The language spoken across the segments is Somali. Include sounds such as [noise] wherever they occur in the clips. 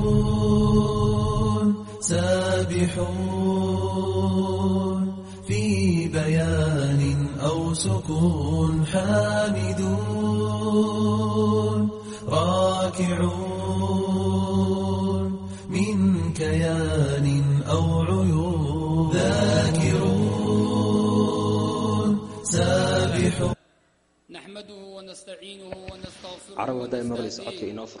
ذاكرون سابحون في بيان أو سكون حامدون راكعون من كيان أو عيون ذاكرون سابحون نحمده ونستعينه ونستغفره عروة دائما لسعادك إنافر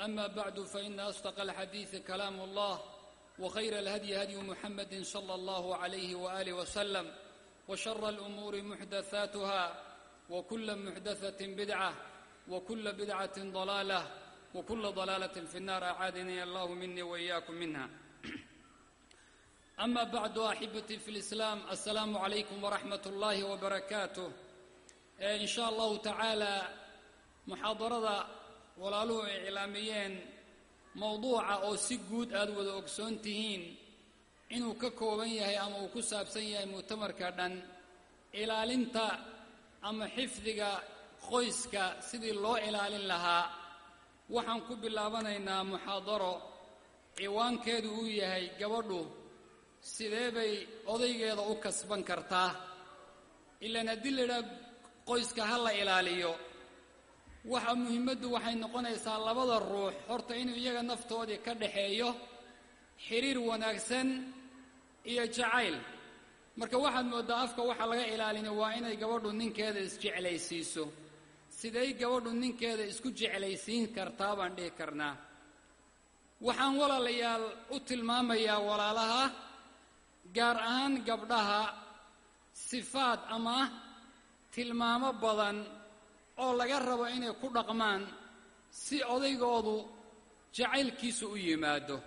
أما بعد فإن أصدق الحديث كلام الله وخير الهدي هدي محمد صلى الله عليه وآله وسلم وشر الأمور محدثاتها وكل محدثة بدعة وكل بدعة ضلالة وكل ضلالة في النار أعاذني الله مني وإياكم منها أما بعد أحبتي في الإسلام السلام عليكم ورحمة الله وبركاته إيه إن شاء الله تعالى محاضرة walaaluhu ay iclaamiyeen mowduuca oo si guud aada wada ogsoon tihiin inuu ka kooban yahay ama uu ku saabsan yahay mu'tamarka dhan ilaalinta ama xifdiga qoyska sidii loo ilaalin lahaa. Waxaan ku bilaabanaynaa muxaadaro ciwaankeedu uu yahay gabadhu sidee bay odaygeeda u kasban kartaa? Ilaan haddii la idhaha qoyska ha la ilaaliyo waxa muhiimaddu waxay noqonaysaa labada ruux. Horta inuu iyaga naftoodii ka dhaxeeyo xiriir wanaagsan iyo jacayl. Marka waxaad mooddaa afka waxa laga ilaalina waa inay gabadhu ninkeeda isjeclaysiiso. Siday gabadhu ninkeeda isku jeclaysiin kartaa baan dhihi karnaa. Waxaan walaalayaal u tilmaamayaa walaalaha gaar ahaan gabdhaha sifaad ama tilmaamo badan oo laga rabo inay ku dhaqmaan si odaygoodu jacaylkiisu u yimaado.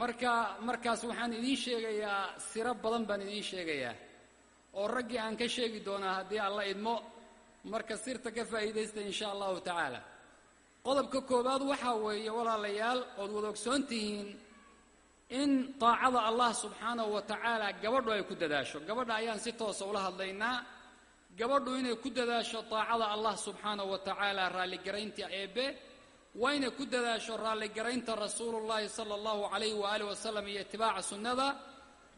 Marka markaas waxaan idiin sheegayaa siro badan baan idiin sheegayaa. Oo raggii aan ka sheegi doonaa haddii alla idmo marka sirta ka faa'iidaysta insha allahu tacaala. Qodobka koowaad waxaa weeye walaalayaal ood wada ogsoon tihiin in daacada allah subxaanahu wa tacaala gabadhu ay ku dadaasho. Gabadha ayaan si toosa ula hadlaynaa gabadhu inay ku dadaasho daacada allah subxaanahu wa tacaala raalligaraynta eebbe waa inay ku dadaasho raalligaraynta rasuulullaahi sala allahu calayhi waaalih wasalam iyo itibaaca sunnada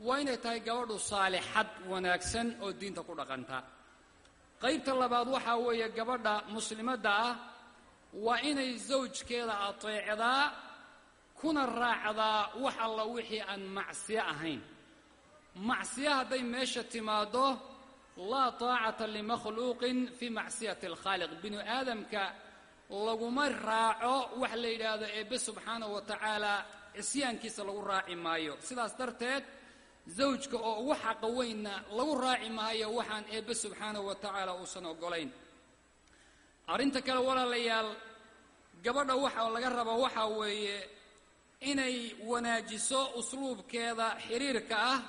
waa inay tahay gabadhu saalixad wanaagsan oo diinta ku dhaqanta. Qaybta labaad waxaa weeye gabadha muslimadda ah waa inay sawjkeeda ateecdaa kuna raacdaa wax alla wixii aan macsiyo ahayn. Macsiyo hadday meesha timaaddo laa taacata limakhluuqin fii macsiyati alkhaaliq. Binu aadamka laguma raaco wax la yidhaahdo eebbe subxaanahu wa tacaala cisyaankiisa lagu raaci maayo. Sidaas darteed zawjka oo ugu xaqa weynna lagu raaci maayo waxaan eebbe subxaanahu wa tacaala uusan oggolayn. Arrinta kale walaalayaal gabadha waxa laga raba waxaa weeye inay wanaajiso usluubkeeda xiriirka ah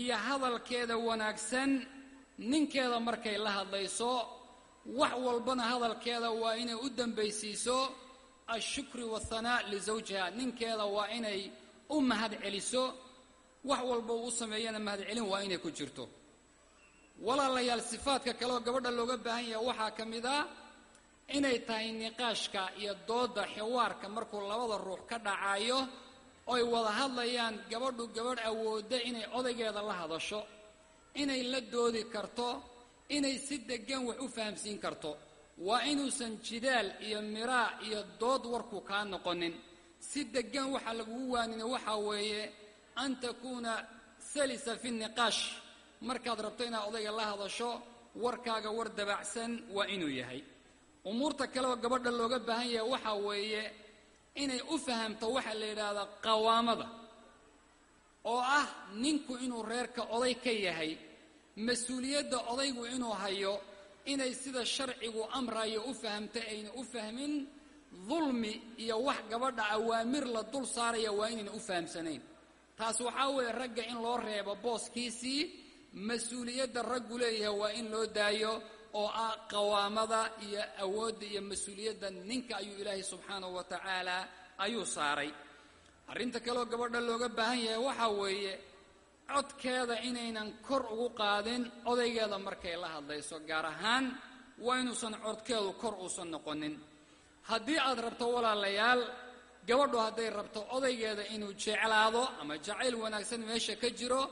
iyo hadalkeeda wanaagsan ninkeeda markay la hadlayso wax walbana hadalkeeda waa inay u dambaysiiso ashukri wahanaa lisawjiha ninkeeda waa inay u mahad celiso wax walba uu u sameeyana mahadcelin waa inay ku jirto. Walaalayaal sifaadka kaleoo gabadha looga baahan yahay waxaa ka mid a inay tahay niqaashka iyo doodda xiwaarka markuu labada ruux ka dhacaayo oy wada hadlayaan gabadhu gabadh awoodda inay odaygeeda la hadasho inay la doodi karto inay si deggan wax u fahamsiin karto. Waa inuusan jidaal iyo miraa iyo dood warku kaa noqonin. Si deggan waxa lagugu waanina waxaa weeye an takuuna salisa fi niqaash. Markaad rabto inaad odayga la hadasho warkaaga war dabacsan waa inuu yahay. Umuurta kaleoo gabadha looga baahan yahay waxaa weeye inay u fahamto waxaa la yidhaahdaa qawaamada oo ah ninku inuu reerka oday ka yahay mas'uuliyadda odaygu inuu hayo inay sida sharcigu amrayo u fahamta ayna u fahmin dulmi iyo wax gabadha awaamir la dul saaraya waa inayna u fahamsanayn. Taas waxaa weeye ragga in loo reebo booskiisii mas'uuliyadda raggu leeyahay waa in loo daayo oo ah qawaamada iyo awoodda iyo mas'uuliyadda ninka ayuu ilaahay subxaanahu wa tacaala ayuu saaray arrinta kaleoo gabadha looga baahan yahay waxaa weeye codkeeda inaynan kor ugu qaadin odaygeeda markay la hadlayso gaar ahaan waa inuusan codkeedu kor uusan noqonin. Haddii aad rabto walaalayaal gabadhu hadday rabto odaygeeda inuu jeclaado ama jacayl wanaagsan meesha ka jiro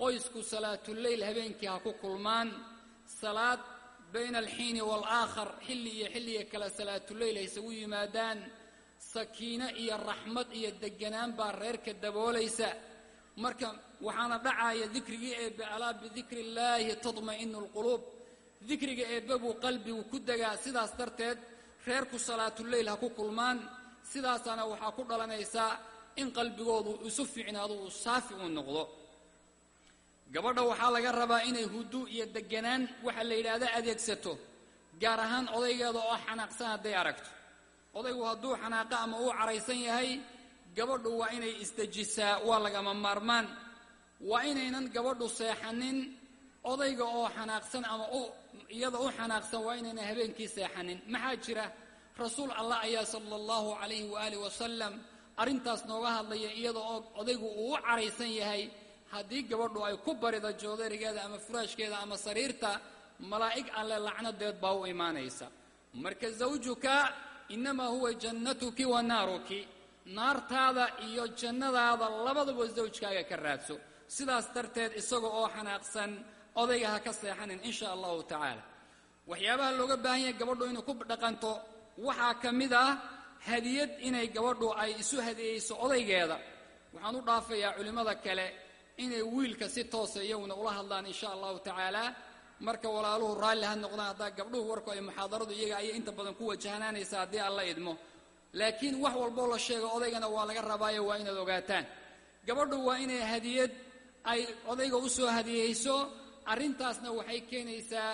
qoysku salaatuleyl habeenkii ha ku kulmaan. Salaad bayna alxiini waalaakhar xilli iyo xilliga kale salaatuleyl ha isagu yimaadaan sakiino iyo raxmad iyo deganaan baa reerka daboolaysa. Marka waxaana dhacaaya dikrigii eebbe alaa bidikri illaahi tadma'inu alquluub dikriga eebbe buu qalbigu ku degaa. Sidaas darteed reerku salaatuleyl ha ku kulmaan. Sidaasaana waxaa ku dhalanaysaa in qalbigoodu isu fiicnaado uu saafi uu noqdo. Gabadha waxaa laga rabaa inay hudu iyo deganaan waxa la yidhaahda adeegsato gaar ahaan odaygeeda oo xanaaqsan hadday aragto odaygu hadduu xanaaqa ama uu caraysan yahay gabadhu waa inay isdejisaa waa lagama maarmaan. Waa inaynan gabadhu seexanin odayga oo xanaaqsan ama iyada u xanaaqsan waa inaynan habeenkii seexanin. Maxaa jira? Rasuul allah ayaa sala allahu calayhi waaalih wasalam arrintaas nooga hadlaya iyada oo odaygu uu u caraysan yahay haddii gabadhu ay ku barida joodarigeeda ama furaashkeeda ama sariirta malaa'ig alle lacnadeed baa u imaanaysa. Marka zawjuka innamaa huwa jannatuki wa naaruki naartaada iyo jannadaada labadaba zawjkaaga ka raadso sidaas darteed isaga oo xanaaqsan odayga ha ka seexanin in sha allahu tacaala waxyaabaha looga baahan yahay gabadhu inay ku dhaqanto waxaa ka mid ah hadiyad inay gabadhu ay isu hadiyeyso odaygeeda waxaan u dhaafayaa culimmada kale inay wiilka si toosa iyaguna ula hadlaan in sha allahu tacaala marka walaaluhu raalli ha noqdaan haddaa gabdhuhu warku ay muxaadaradu iyaga ayay inta badan ku wajahnaanaysa haddii alla idmo. Laakiin wax walboo la sheego odaygana waa laga rabaayo waa inaad ogaataan. Gabadhu waa inay hadiyad ay odayga u soo hadiyeyso arrintaasna waxay keenaysaa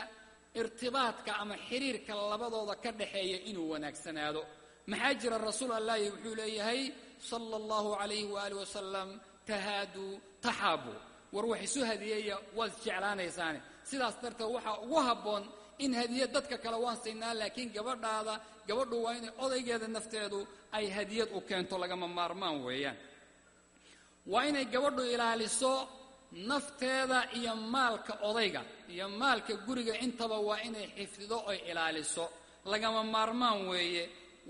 irtibaadka ama xiriirka labadooda ka dhaxeeya inuu wanaagsanaado. Maxaa jira rasuul allahi wuxuu leeyahay sala allahu calayhi waaalih wasalam tahaaduu taxaabu war wax isu hadiyeeya waad isjeclaanaysaane sidaas darteed waxaa ugu habboon in hadiyad dadka kale waan siinaa laakiin gabadhaada gabadhu waa inay odaygeeda nafteedu ay hadiyad u keento lagama maarmaan weeyaan. Waa inay gabadhu ilaaliso nafteeda iyo maalka odayga iyo maalka guriga intaba waa inay xifdido oy ilaaliso. Lagama maarmaan weeye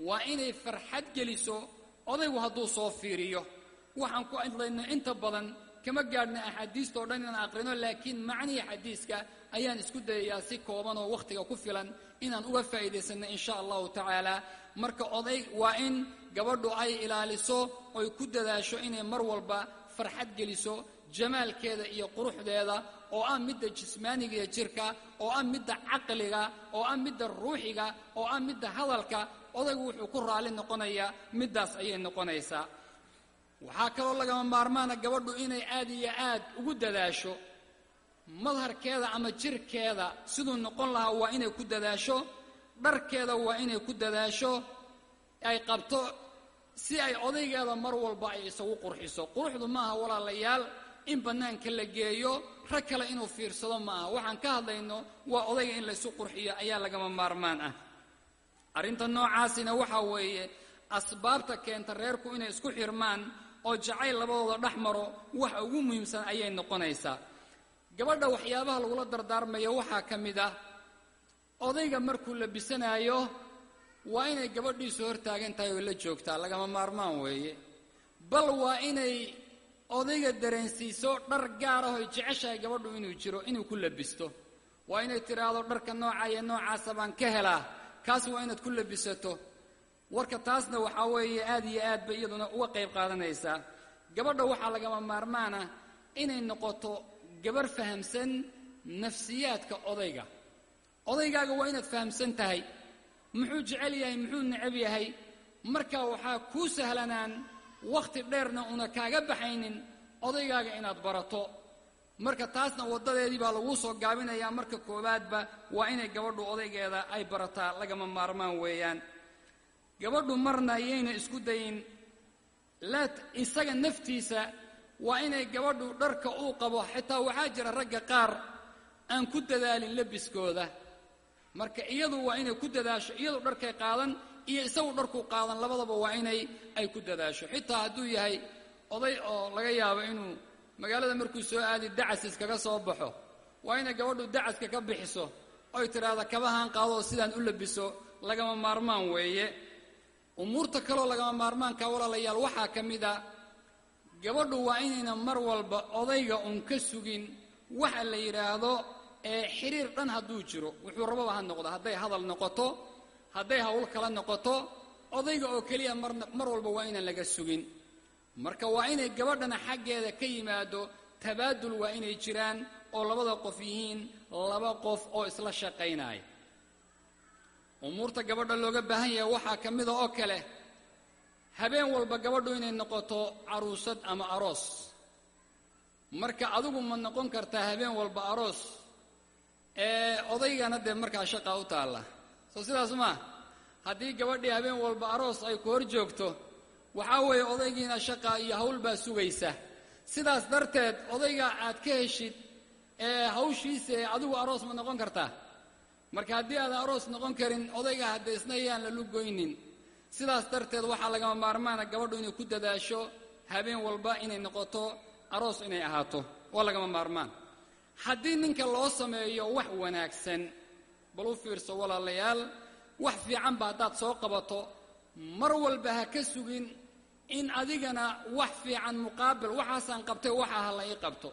waa inay farxad geliso odaygu hadduu soo fiiriyo. Waxaan ku hadlayno inta badan kama gaadhna axaadiista o dhan inaan aqrino laakiin macnihii xadiiska ayaan isku dayayaa si kooban oo wakhtiga ku filan inaan uga faa'iidaysanno in sha allahu tacaala. Marka oday waa in gabadhu ay ilaaliso oy ku dadaasho inay mar walba farxad geliso jamaalkeeda iyo quruxdeeda oo ah midda jismaaniga jirka oo ah midda caqliga oo ah midda ruuxiga oo ah midda hadalka odaygu wuxuu ku raalli noqonayaa middaas ayay noqonaysaa waxaa kaloo lagama maarmaana gabadhu inay aad iyo aad ugu dadaasho. Madharkeeda ama jirkeeda siduu noqon lahaa waa inay ku dadaasho. Dharkeeda waa inay ku dadaasho. Ay qabto si ay odaygeeda mar walba ay isagu qurxiso. Quruxdu maaha walaalayaal in bannaanka la geeyo rag kale inuu fiirsado ma aha waxaan ka hadlayno waa odayga in laysu qurxiyo ayaa lagama maarmaan ah. Arrinta noocaasina waxaa weeye asbaabta keenta reerku inay isku xirmaan oo jacayl labadooda dhex maro waxa ugu muhiimsan ayay noqonaysaa. Gabadha waxyaabaha lagula dardaarmayo waxaa ka mid ah odayga markuu labisanaayo waa inay gabadhiisu hortaagan tahay oo la joogtaa lagama maarmaan weeye. Bal waa inay odayga dareensiiso dhar gaar ah oy jeceshahay gabadhu inuu jiro inuu ku labisto. Waa inay tidhaahdo dharka nooca iyo noocaasa baan ka helaa kaas waa inaad ku labisato warka taasna waxaa weeye aad iyo aad bay iyaduna uga qayb qaadanaysaa. Gabadha waxaa lagama maarmaana inay noqoto gabarh fahamsan nafsiyaadka odayga. Odaygaaga waa inaad fahamsan tahay. Muxuu jecel yahay muxuu necab yahay? Marka waxaa kuu sahlanaan wakhti dheerna una kaaga baxaynin odaygaaga inaad barato. Marka taasna waddadeedii baa laguu soo gaabinayaa. Marka koowaadba waa inay gabadhu odaygeeda ay barataa. Lagama maarmaan weeyaan gabadhu marna yayna isku dayin. Laa isaga naftiisa waa inay gabadhu dharka uu qabo xitaa waxaa jira ragga qaar aan ku dadaalin labiskooda. Marka iyadu waa inay ku dadaasho iyadu dharkay qaadan iyo isagu dharkuu qaadan labadaba waa inay ay ku dadaasho. Xitaa hadduu yahay oday oo laga yaabo inuu magaalada markuu soo aadi dacas iskaga soo baxo. Waa inay gabadhu dacaska ka bixiso. Oy tidhaahda kabahaan qaadoo sidaan u labiso lagama maarmaan weeye umuurta kaloo lagama maarmaanka walaalayaal. Waxaa ka mid a gabadhu waa inayna mar walba odayga uun ka sugin. Waxa la yidhaahdo ee xiriir dhan hadduu jiro. Wuxuu rababa ha noqdo. Hadday hadal noqoto hadday hawl kala noqoto odayga oo keliya marna mar walba waa inaan laga sugin. Marka waa inay gabadhana xaggeeda ka yimaado tabaadul waa inay jiraan oo labada qof yihiin laba qof oo isla shaqaynaya umuurta gabadha looga baahan yahay waxaa ka mida oo kale. Habeen walba gabadhu inay noqoto caruusad ama aroos. Marka adigu ma noqon kartaa habeen walba aroos ee odaygana dee markaa shaqaa u taalla. Soo sidaas maa haddii gabadhii habeen walba aroos ay ku hor joogto waxaa weeye odaygiina shaqa iyo hawl baa sugaysa. Sidaas darteed odayga aad ka heshid ee hawshiisa ee adigu aroos ma noqon kartaa marka haddii aadan aroos noqon karin odayga hadda isna yaan la lugoynin. Sidaas darteed waxaa lagama maarmaana gabadhu inay ku dadaasho habeen walba inay noqoto aroos inay ahaato. Waa lagama maarmaan. Haddii ninka loo sameeyo wax wanaagsan bal u fiirso walaalayaal wax fiicanba haddaad soo qabato mar walba ha ka sugin in adigana wax fiican muqaabil waxaasaan qabtay waxa ha la ii qabto.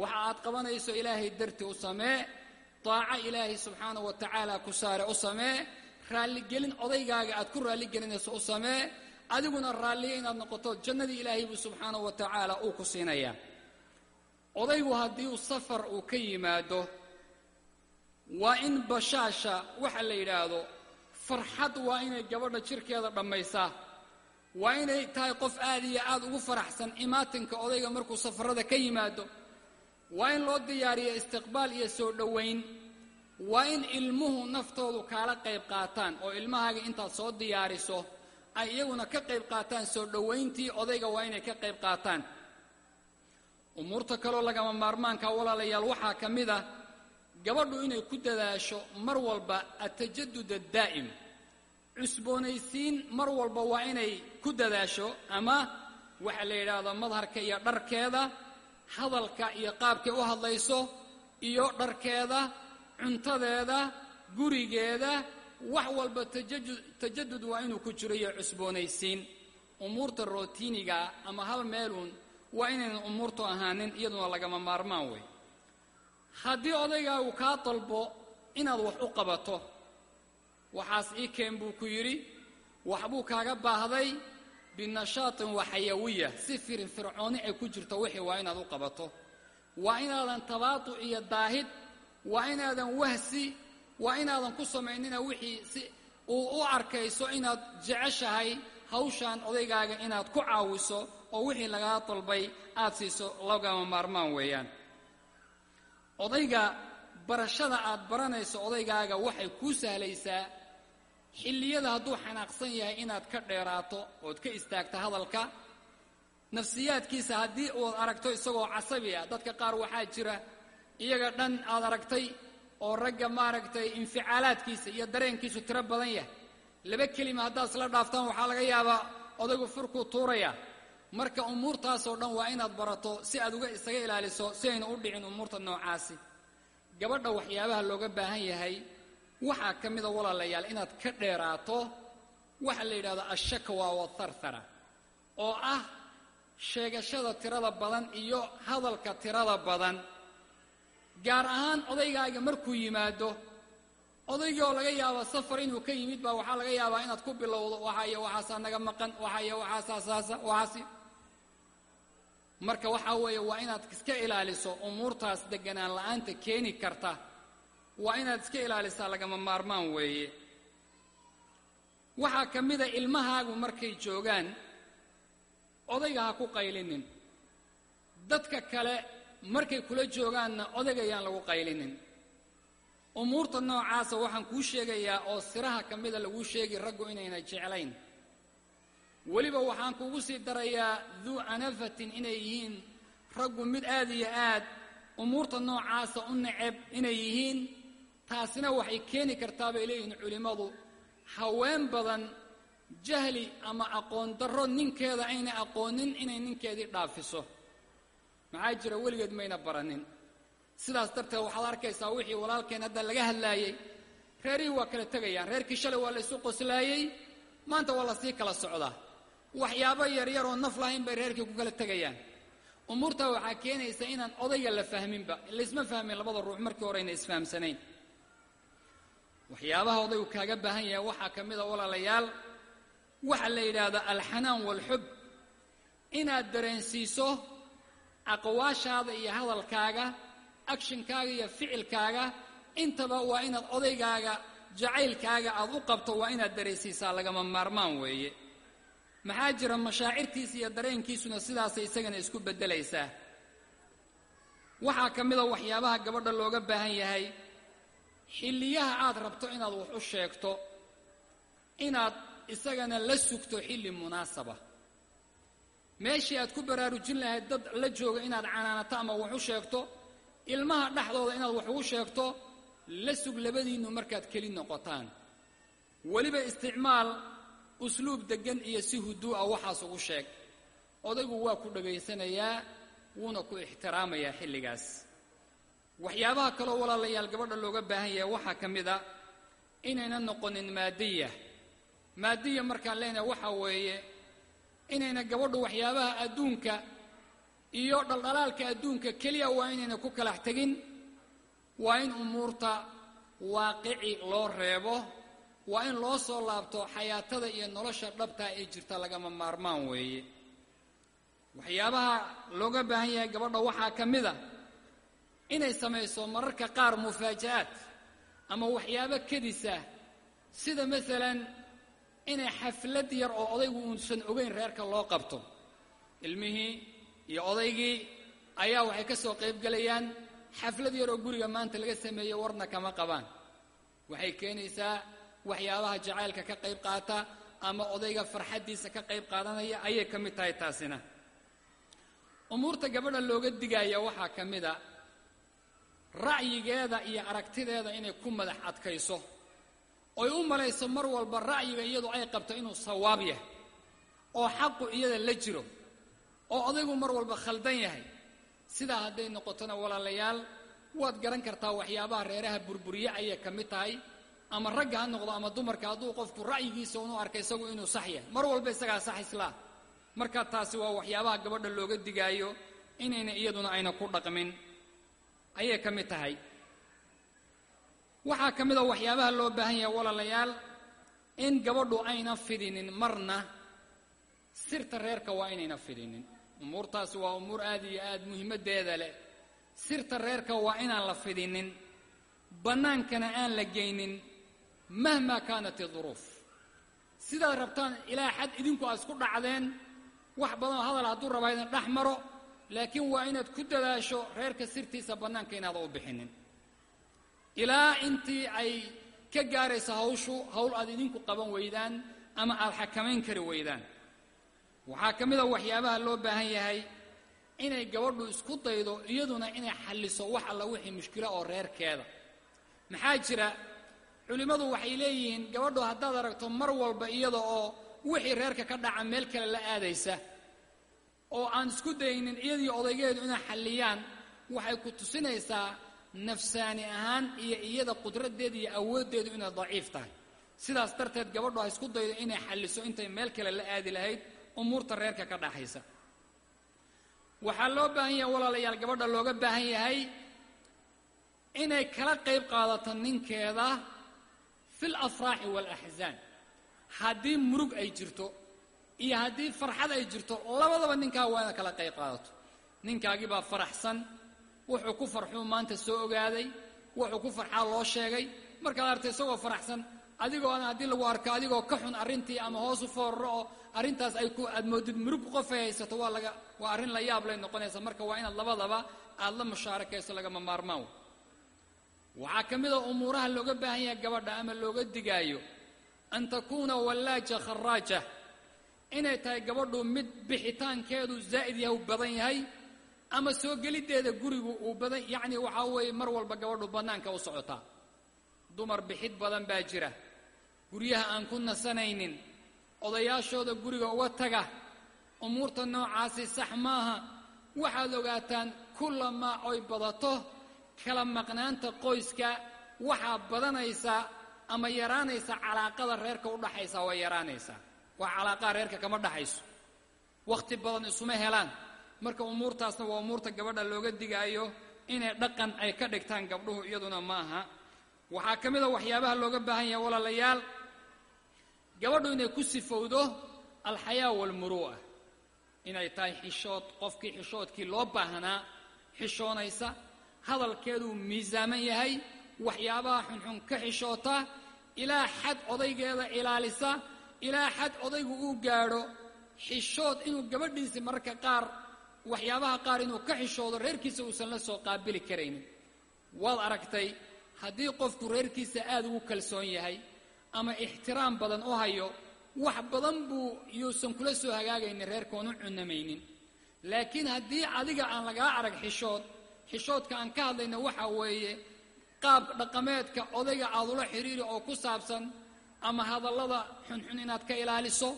Waxa aad qabanayso ilaahay dartii u samee daaco ilaahay subxaanahu wa tacaala ku saare u samee. Raalligelin odaygaaga aad ku raalligelinayso u samee. Adiguna raalliya inaad noqoto jannadii ilaahay buu subxaanahu wa tacaala uu ku siinayaa odaygu haddii uu safar uu ka yimaado waa in bashaasha waxa la yidhaahdo farxad waa inay gabadha jirkeeda dhammaysaa. Waa inay tahay qof aad iyo aad ugu faraxsan imaatinka odayga markuu safarada ka yimaado waa in loo diyaariyo istiqbaal iyo soo dhowayn waa in ilmuhu naftoodu kaala qayb qaataan oo ilmahaaga intaad soo diyaariso ay iyaguna ka qayb qaataan soo dhowayntii odayga waa inay ka qayb qaataan. Umuurta kaloo lagama maarmaanka walaalayaal waxaa ka mid ah gabadhu inay ku dadaasho mar walba atajadud addaa'im cusboonaysiin mar walba waa inay ku dadaasho ama waxa la yidhaahdo madharka iyo dharkeeda hadalka iyo qaabkay u hadlayso iyo dharkeeda cuntadeeda gurigeeda wax walba tajadud waa inuu ku jiro iyo cusboonaysiin. Umuurta rootiniga ama hal meeluun waa inaynan umuurtu ahaanin iyaduna lagama maarmaan wey. Haddii odaygaagu kaa dalbo inaad wax u qabato waxaas ii keen buu ku yidhi waxbuu kaaga baahday binashaatin wa xayawiya si firin fircooni ay ku jirto wixii waa inaad u qabato. Waa inaadan tabaatu iyo daahid. Waa inaadan wahsi. Waa inaadan ku samaynina wixii si uu u arkayso inaad jeceshahay hawshaan odaygaaga inaad ku caawiso oo wixii lagaa dalbay aad siiso lagama maarmaan weeyaan. Odayga barashada aad baranayso odaygaaga waxay kuu sahlaysaa xilliyada hadduu xanaaqsan yahay inaad ka dheeraato ood ka istaagto hadalka nafsiyaadkiisa haddii uad aragto isagoo casabi ah dadka qaar waxaa jira iyaga dhan aad aragtay oo ragga maaragtay inficaalaadkiisa iyo dareenkiisu tiro badan yahay. Laba kelima haddaad isla dhaaftaan waxaa laga yaabaa odaygu furkuu tuuraya. Marka umuurtaasoo dhan waa inaad barato si aad uga isaga ilaaliso si aynu u dhicin umuurta noocaasi. Gabadha waxyaabaha looga baahan yahay waxaa ka mida walaalayaal inaad ka dheeraato waxa la yidhahdo ashakwa watharthara oo ah sheegashada tirada badan iyo hadalka tirada badan. Gaar ahaan odaygaaga markuu yimaado odaygii oo laga yaaba safar inuu ka yimid baa waxaa laga yaabaa inaad ku bilowdo waxaayo waxaasaa naga maqan waxaayo waxaasaa saasa waxaasi. Marka waxaa weeye waa inaad iska ilaaliso umuurtaas deganaan la'aanta keeni karta waa inaad iska ilaalisaa lagama maarmaan weeye. Waxaa ka mida ilmahaagu markay joogaan odayga ha ku qaylinin. Dadka kale markay kula joogaanna odaygayaan lagu qaylinin. Umuurta noocaasa waxaan kuu sheegayaa oo siraha ka mida laguu sheegi raggu inayna jeclayn. Weliba waxaan kugu sii darayaa duu anafatin inay yihiin raggu mid aad iyo aad umuurta noocaasa u neceb inay yihiin taasina waxay keeni kartaa bay leeyihiin culimmadu. Haween badan jahli ama aqoon darro ninkeeda aynay aqoonin inay ninkeedii dhaafiso. Maxaa jira weligeed mayna baranin. Sidaas darteed waxaad arkaysaa wixii walaalkeen hadda laga hadlaayey. Reerihii waa kala tegayaan. Reerkii shalay waa la isu qoslaayey. Maanta waa la sii kala socdaa. Waxyaabo yaryar oo naf lahayn bay reerkii ku kala tegayaan. Umuurtaa waxaa keenaysa inaan odayga la fahminba. Laysma fahmin labada ruux markii hore ayna isfahamsanayn waxyaabaha odaygu kaaga baahan yahay waxaa ka mid a walaalayaal. Waxa la yidhaahdaa alxanaan waalxub inaad dareensiiso aqwaashaada iyo hadalkaaga akshinkaaga iyo ficilkaaga. Intaba waa inaad odaygaaga jacaylkaaga aad u qabto waa inaad dareensiisaa lagama maarmaan weeye. Maxaa jira mashaacirtiisa iyo dareenkiisuna sidaasay isagana isku beddelaysaa? Waxaa ka mida waxyaabaha gabadha looga baahan yahay xilliyaha aad rabto inaad wax u sheegto inaad isagana la sugto xilli munaasaba. Meeshii aad ku baraarujin lahayd dad la jooga inaad canaanato ama wax u sheegto ilmaha dhexdooda inaad wax ugu sheegto la sug labadiinnu markaad keli noqotaan. Weliba isticmaal usluub deggan iyo si huduu'a waxaas ugu sheeg. Odaygu waa ku dhegaysanayaa wuuna ku ixtiraamayaa xilligaas waxyaabaha kaloo walaalayaal gabadha looga baahan yahay. Waxaa ka mid a inayna noqonin maadiya maadiya markaan leenahay waxaa weeye inayna gabadhu waxyaabaha adduunka iyo dhaldhalaalka adduunka keliya waa inayna ku kalax tegin. Waa in umuurta waaqici loo reebo. Waa in loo soo laabto xayaatada iyo nolosha dhabtaa ee jirta lagama maarmaan weeye. Waxyaabaha looga baahan yahay gabadha waxaa ka mid a inay samayso mararka qaar mufaaja'aad ama waxyaabo kedisa. Sida masalan inay xaflad yar oo odaygu uusan ogeyn reerka loo qabto. Ilmihii iyo odaygii ayaa waxay ka soo qayb gelayaan xaflad yar oo guriga maanta laga sameeyey warna kama qabaan. Waxay keenaysaa waxyaabaha jacaylka ka qayb qaata ama odayga farxaddiisa ka qayb qaadanaya ayay ka mid tahay taasina. Umuurta gabadha looga digaya waxaa ka mid a ra'yigeeda iyo aragtideeda inay ku madax adkayso. Oy u malayso mar walba ra'yiga iyadu ay qabto inuu sawaab yahay oo xaqu iyada la jiro oo odaygu mar walba khaldan yahay. Sidaa hadday noqotona walaalayaal waad garan kartaa waxyaabaha reeraha burburiye ayay ka mid tahay ama ragga ha noqdo ama dumarka hadduu qofku ra'yigiisa unu arka isagu inuu sax yahay. Mar walba isagaa sax islaa. Marka taasi waa waxyaabaha gabadha looga digaayo inayna iyaduna ayna ku dhaqmin ayay ka mid tahay. Waxaa ka mid a waxyaabaha loo baahan yahay walaalayaal in gabadhu ayna fidinin marna sirta reerka waa inayna fidinin. Umuurtaasi waa umuur aad iyo aad muhiimaddeeda leh. Sirta reerka waa inaan la fidinin. Bannaankana aan la geynin mahmaa kaanat iduruuf sidaad rabtaan ilaa xad idinku aad isku dhacdeen wax badanoo hadal hadduu rabaa idin dhex maro laakiin waa inaad ku dadaasho reerka sirtiisa bannaanka inaada u bixinin. Ilaa intii ay ka gaarayso hawshu hawl aad idinku qaban weydaan ama aad xakamayn kari weydaan. Waxaa ka mid a waxyaabaha loo baahan yahay inay gabadhu isku daydo iyaduna inay xalliso wax alla wixii mushkilo oo reerkeeda. Maxaa jira? Culimmadu waxay leeyihiin gabadhu haddaad aragto mar walba iyada oo wixii reerka ka dhaca meel kale la aadaysa oo aan isku daynin iyadii odaygeedu inay xalliyaan waxay ku tusinaysaa nafsaani ahaan iyo iyada qudraddeeda iyo awooddeedu inay daciif tahay. Sidaas darteed gabadhu ha isku daydo inay xalliso intay meel kale la aadi lahayd umuurta reerka ka dhaxaysa waxaa loo baahan yahay walaalayaal gabadha looga baahan yahay inay kala qayb qaadato ninkeeda fil afraaxi waalaxsaan haddii murug ay jirto iyo haddii farxad ay jirto labadaba ninkaa waa ina kala qayb qaadato. Ninkaagii baa faraxsan wuxuu ku farxuu maanta soo ogaaday wuxuu ku farxaa loo sheegay. Markaad artay isagoo faraxsan adigoona haddii lagu arko adigoo ka xun arrintii ama hoos u fooraro oo arrintaas ay ku aad moodid murug qofay haysato waa laga waa arrin la yaab lay noqonaysa. Marka waa inaad labadaba aad la mushaarakayso lagama maarmaan. Waxaa ka mid a umuuraha looga baahan yahay gabadha ama looga digaayo. An takuuna wallaaja kharaaja inay tahay gabadhu mid bixitaankeedu zaa'id yahay u badan yahay ama soo geliddeeda gurigu uu badan yacni waxaa weeye mar walba gabadhu bannaanka u socotaa dumar bixid badan baa jira. Guryaha aan ku nasanaynin odayaashooda guriga uga taga umuurta noocaasi sax maaha waxaad ogaataan kullamaa oy badato kala maqnaanta qoyska waxaa badanaysaa ama yaraanaysa calaaqada reerka u dhaxaysa way yaraanaysaa wax calaaqaha reerka kama dhaxayso. Wakhti badan isuma helaan. Marka umuurtaasna waa umuurta gabadha looga digaayo inay dhaqan ay ka dhigtaan gabdhuhu iyaduna ma aha waxaa ka mid a waxyaabaha looga baahan yahay walaalayaal. Gabadhu inay ku sifowdo alxayaa waalmuru'a inay tahay xishood qofkii xishoodkii loo baahnaa xishoonaysa hadalkeeduu miisaaman yahay waxyaabaha xunxun ka xishoota ilaa xad odaygeeda ilaalisa ilaa xad odaygu uu gaadho xishood inuu gabadhiisi mararka qaar waxyaabaha qaar inuu ka xishoodo reerkiisa uusan la soo qaabili karaynin. Waad aragtay haddii qofku reerkiisa aad ugu kalsoon yahay ama ixtiraam badan u hayo wax badan buu yuusan kula soo hagaagaynin reerkoon u cunamaynin laakiin haddii adiga aan lagaa arag xishood xishoodka aan ka hadlayna waxa weeye qaab dhaqameedka odayga aad ula xidhiiri oo ku saabsan ama hadallada xunxun inaad ka ilaaliso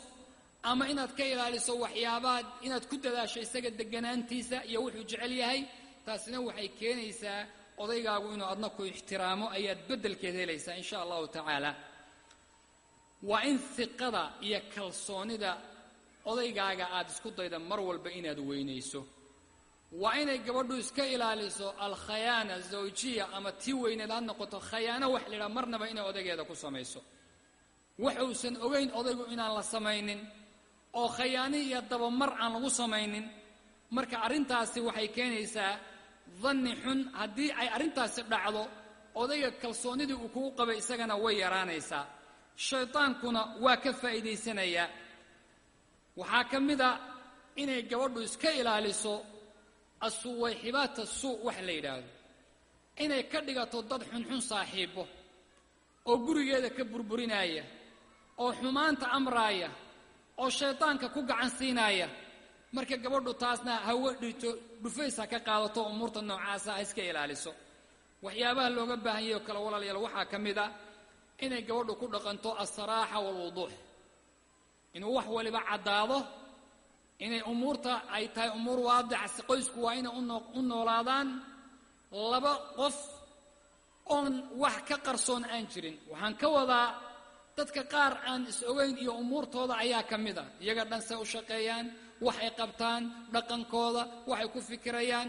ama inaad ka ilaaliso waxyaabaha inaad ku dadaasho isaga deganaantiisa iyo wuxuu jecel yahay taasina waxay keenaysaa odaygaagu inuu adna ku ixtiraamo ayaad beddelkeed helaysaa insha allahu tacaala. Waa in hiqada iyo kalsoonida odaygaaga aad isku dayda mar walba inaad weynayso. Waa inay gabadhu iska ilaaliso alkhayaana zawjiya ama tii weyneed ha noqoto khayaano wax la marnaba inay odaygeeda ku samayso waxuusan ogayn odaygu inaan la samaynin oo khayaani iyo dabamar aan lagu samaynin. Marka arrintaasi waxay keenaysaa danni xun haddii ay arrintaasi dhacdo odayga kalsoonnidii uu kugu qabay isagana way yaraanaysaa. Shaydaankuna waa ka faa'iidaysanayaa waxaa ka mid a inay gabadhu iska ilaaliso asuwayxibaata suu wax la yidhaahdo. Inay ka dhigato dad xunxun saaxiibo oo gurigeeda ka burburinaya oo xumaanta amraaya oo shaydaanka ku gacan siinaaya marka gabadhu taasna hawe dhito dhufays ka qaadato umuurta noocaasa ha iska ilaaliso. Waxyaabaha looga baahan yahay oo kale walaalayaal waxaa ka mid a inay gabadhu ku dhaqanto alsaraaxa waalwuduux inuu wax waliba caddaado inay umuurta ay tahay umuur waadixasi qoysku waa inay u noolaadaan laba qof oon wax ka qarsoon aan jirin. Waxaan ka wadaa dadka qaar aan is ogayn iyo umuurtooda ayaa ka mid a. Iyaga dhan say u shaqeeyaan waxay qabtaan dhaqankooda waxay ku fikirayaan.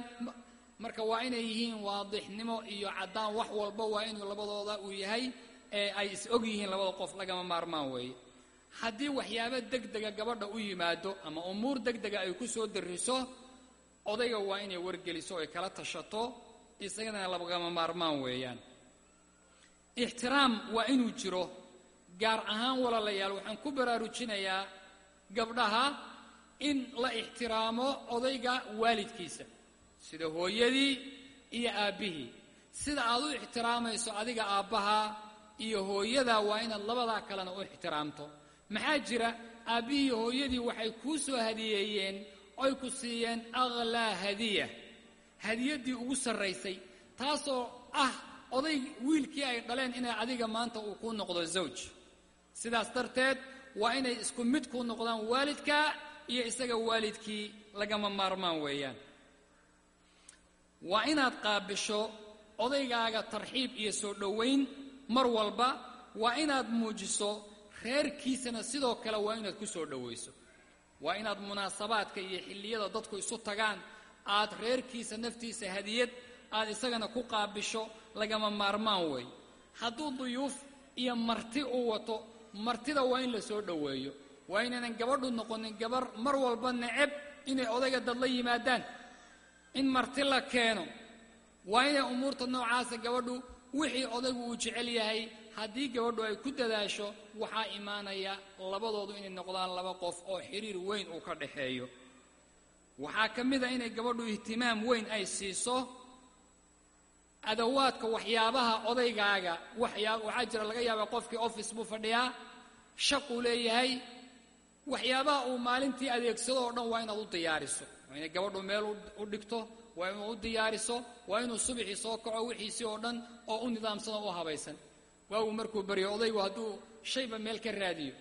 Marka waa inay yihiin waadixnimo iyo caddaan wax walba waa inuu labadooda uu yahay ee ay is og yihiin labada qof lagama maarmaan weeye. Haddii waxyaabo degdega gabadha u yimaado ama umuur degdega ay ku soo dariso odayga waa inay wargeliso ay kala tashato isagana lagama maarmaan weeyaan. Ixtiraam waa inuu jiro gaar ahaan walaalayaal waxaan ku baraarujinayaa gabdhaha in la ixtiraamo odayga waalidkiisa sida hooyadii iyo aabbihii. Sida aad u ixtiraamayso adiga aabbaha iyo hooyada waa inaad labadaa kalena u ixtiraamto. Maxaa jira? Aabbihii hooyadii waxay kuu soo hadiyeeyeen oy ku siiyeen akhlaa hadiya hadiyaddii ugu sarraysay taasoo ah oday wiilkii ay dhaleen inay adiga maanta uu kuu noqdo zawj sidaas darteed waa inay isku mid kuu noqdaan waalidka iyo isaga waalidkii lagama maarmaan weeyaan. Waa inaad qaabisho odaygaaga tarxiib iyo soo dhowayn mar walba waa inaad muujiso reerkiisana sidoo kale waa inaad ku soo dhowayso waa inaad munaasabaadka iyo xilliyada dadku isu tagaan aad reerkiisa naftiisa hadiyad aad isagana ku qaabisho lagama maarmaan weey. Hadduu duyuuf iyo marti uu wato martida waa in la soo dhoweeyo. Waa inaynan gabadhu noqonin gabar mar walba neceb inay odayga dad la yimaadaan. In marti la keeno. Waa inay umuurta noocaasa gabadhu wixii odaygu uu jecel yahay. Haddii gabadhu ay ku dadaasho waxaa imaanaya labadoodu inay noqdaan laba qof oo xiriir weyn uu ka dhaxeeyo waxaa ka mid a inay gabadhu ihtimaam weyn ay siiso adawaadka waxyaabaha odaygaaga waxaa jira laga yaabaa qofkii office buu fadhiyaa shaquu leeyahay waxyaabaha uu maalintii adeegsado oo dhan waa inaad u diyaariso. Waa inay gabadhu meel u dhigto waa inuu u diyaariso waa inuu subaxii soo kaco wixiisii oo dhan oo u nidaamsan oo u habaysan. Waagu markuu baryo odaygu hadduu shayba meel ka raadiyo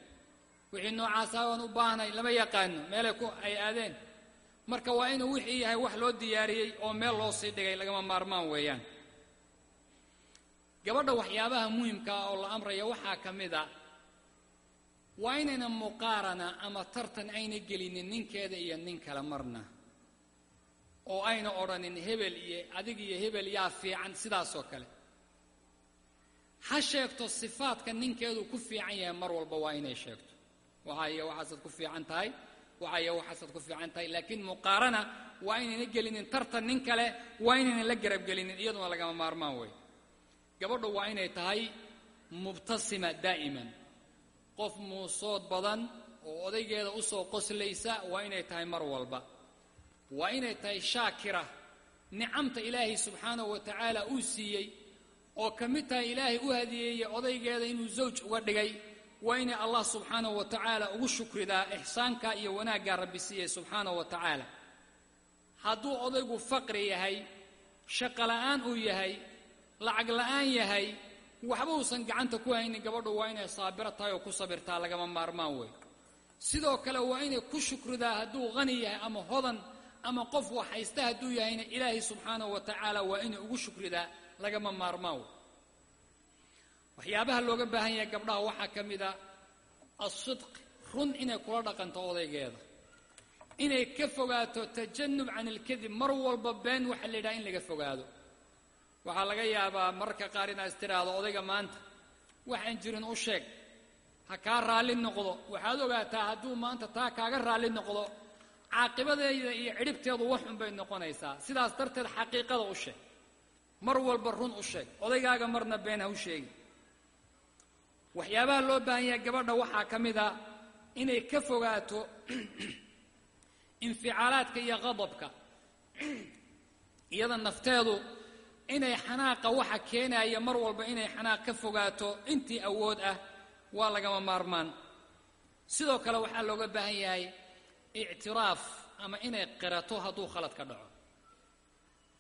wixii noocaasa aan u baahnay lama yaqaano meelay ku ay aadeen. Marka waa inuu wixii yahay wax loo diyaariyey oo meel loo sii dhigay lagama maarmaan weeyaan gabadha waxyaabaha muhimka ah oo la amraya waxaa ka mid a waa inayna muqaarana ama tartan ayna gelinin ninkeeda iyo nin kale marna oo ayna odhanin hebel iyo adig iyo hebel yaa fiican sidaasoo kale. Ha sheegto sifaadka ninkeedu ku fiican yahay mar walba waa inay sheegto. Waxa iyo waxaasaad ku fiican tahay waxa iyo waxaasaad ku fiican tahay laakiin muqaarana waa inayna gelinin tartan nin kale waa inayna la garabgelinin iyaduna lagama maarmaan wey gabadhu waa inay tahay mubtasima daa'iman. Qof muusood badan oo odaygeeda u soo qoslaysa waa inay tahay mar walba. Waa inay tahay shaakira. Nicamta ilaahay subxaanahu wa tacaala uu siiyey oo ka mid tahay ilaahay u hadiyeeyey odaygeeda inuu zawj uga dhigay waa inay allah subxaanahu wa tacaala ugu shukridaa ixsaanka iyo wanaaggaa rabbi siiyey subxaanahu wa tacaala hadduu odaygu faqri yahay shaqo la'aan uu yahay lacag la'aan yahay waxba uusan gacanta ku haynin gabadhu waa inay saabiro tahay oo ku sabirtaa lagama maarmaan wey sidoo kale waa inay ku shukridaa hadduu qani yahay ama hodan ama qof wax haysta hadduu yahayna ilaahay subxaanahu wa tacaala waa inay ugu shukridaa lagama maarmaan wey waxyaabaha looga baahan yahay gabdhaha waxaa ka mid a asidq run inay kula dhaqanto odaygeeda. Inay ka fogaato tajanub can ilkadib mar walba been waxa la yidhaha in laga fogaado waxaa laga yaabaa mararka qaar inaad is tiraahdo odayga maanta waxaan jirin u sheeg. Ha kaa raalli noqdo. Waxaad ogaataa hadduu maanta taa kaaga raalli noqdo caaqibadeeda iyo cidhibteedu waxun bay noqonaysaa. Sidaas darteed xaqiiqada u sheeg. Mar walba run u sheeg. Odaygaaga marna been ha u sheegi waxyaabaha loo baahan yahay gabadha waxaa ka mid a inay ka fogaato [clears throat] inficaalaadka iyo qadabka [clears throat] iyada nafteedu inay xanaaqa waxa keenaya mar walba inay xanaaq ka fogaato intii awood ah waa lagama maarmaan. Sidoo kale waxaa looga baahan yahay ictiraaf ama inay qirato hadduu khalad ka dhaco.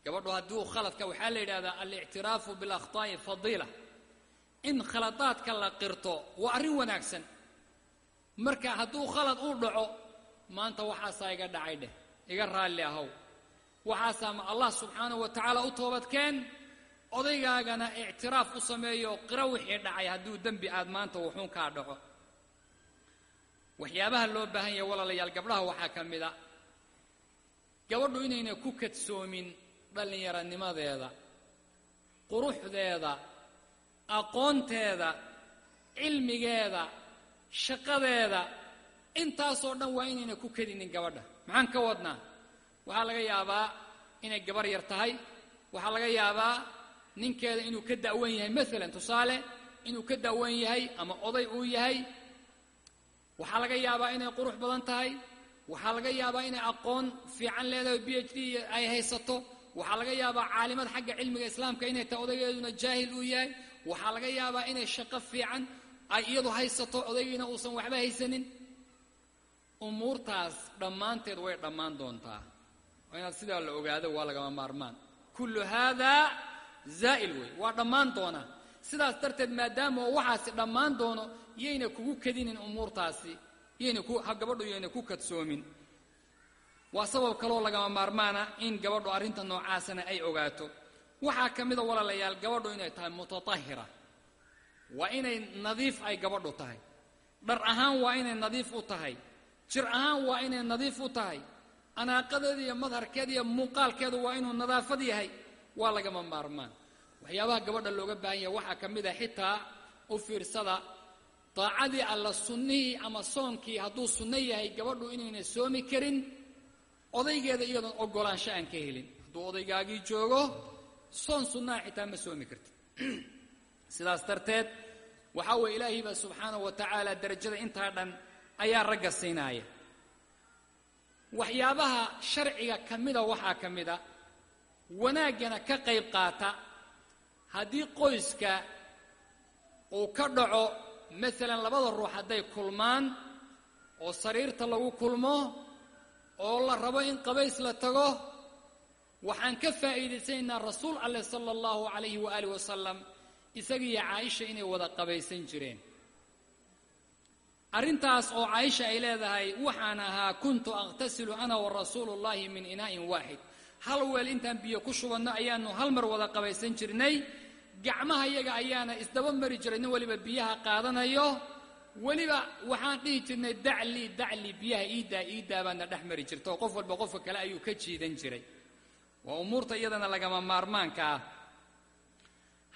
Gabadhu hadduu khaladka waxaa la yidhahdaa alictiraafu bilakhطaa'i fadiila. In khaladaadka la qirto waa arrin wanaagsan. Marka hadduu khalad uu dhaco maanta waxaasaa iga dhacay dheh iga raalli ahow waxaasaa ma allah subxaanahu wa tacaala u toobadkeen odaygaagana ictiraaf u sameeyo qiro wixii dhacay hadduu dembi aad maanta wuxuun kaa dhaco. Waxyaabaha loo baahan yahay walaalayaal gabdhaha waxaa ka mid a. Gabadhu inayna ku kadsoomin dhallinyaranimadeeda quruxdeeda aqoonteeda cilmigeeda shaqadeeda intaasoo dhan waa inayna ku kadinin gabadha. Maxaan ka wadnaa waxaa laga yaabaa inay gabar yar tahay. Waxaa laga yaabaa ninkeeda inuu ka da'wan yahay maalan tusaale inuu ka da'wan yahay ama oday uu yahay. Waxaa laga yaabaa inay qurux badan tahay. Waxaa laga yaabaa inay aqoon fiican leedahay b h d ay haysato. Waxaa laga yaabaa caalimad xagga cilmiga islaamka inay tahay odaygeeduna jaahil uu yahay. Waxaa laga yaabaa inay shaqo fiican ay iyadu haysato odaygiina uusan waxba haysanin. Umuurtaas dhammaanteed way dhammaan doontaa inaad sidaa la ogaado waa lagama maarmaan. Kullu haadaa zaa'il wey waa dhammaan doonaa sidaas darteed maadaama waxaasi dhammaan doono yayna kugu kadinin umuurtaasi yayna ku gabadhu yayna ku kadsoomin. Waa sabab kaloo lagama maarmaana in gabadhu arrinta noocaasana ay ogaato. Waxaa ka mida walaalayaal gabadhu inay tahay mutatahira waa inay nadiif ay gabadhu tahay. Dhar ahaan waa inay nadiif u tahay. Jir ahaan waa inay nadiif u tahay anaaqadeeda iyo madharkeeda iyo muuqaalkeedu waa inuu nadaafad yahay waa lagama maarmaan. Waxyaabaha gabadha looga baahan yahay. Waxaa ka mid a xitaa u fiirsada daacadii alla sunnihii ama soonkii hadduu sunno yahay gabadhu inayna soomi karin odaygeeda iyadoon oggolaansho aan ka helin. Hadduu odaygaagii joogo soon sunnaa xitaa ma soomi kartid [clears throat] sidaas darteed waxaa weeye ilaahay baa subxaanahu wa tacaala darajada intaa dhan ayaa ragga siinaaya waxyaabaha sharciga ka mida waxaa ka mida wanaaggana ka qayb qaata. Haddii qoyska uu ka dhaco maalan labada ruux hadday kulmaan oo sariirta lagu kulmo oo la rabo in qabays la tago waxaan ka faa'iidaysanaynaa rasuul alleh sala allahu calayhi waaalih wasalam isagiiyo caaisha inay wada qabaysan jireen arrintaas oo caaisha ay leedahay waxaan ahaa kuntu aqhtasilu ana wa rasuulu min inaa'in waaxid hal weel intaan biyo ku shubanno ayaanu hal mar wada qabaysan jirnay. Gacmaha yaga ayaana isdaba mari jiray nin weliba biyaha qaadanayo. Weliba waxaan dhihi jirnay dacli dacli biyaha iidaa iidaa baadna dhex mari jirta oo qof walba qofka kale ayuu ka jiidan jiray. Waa umuurta iyadana lagama maarmaanka ah.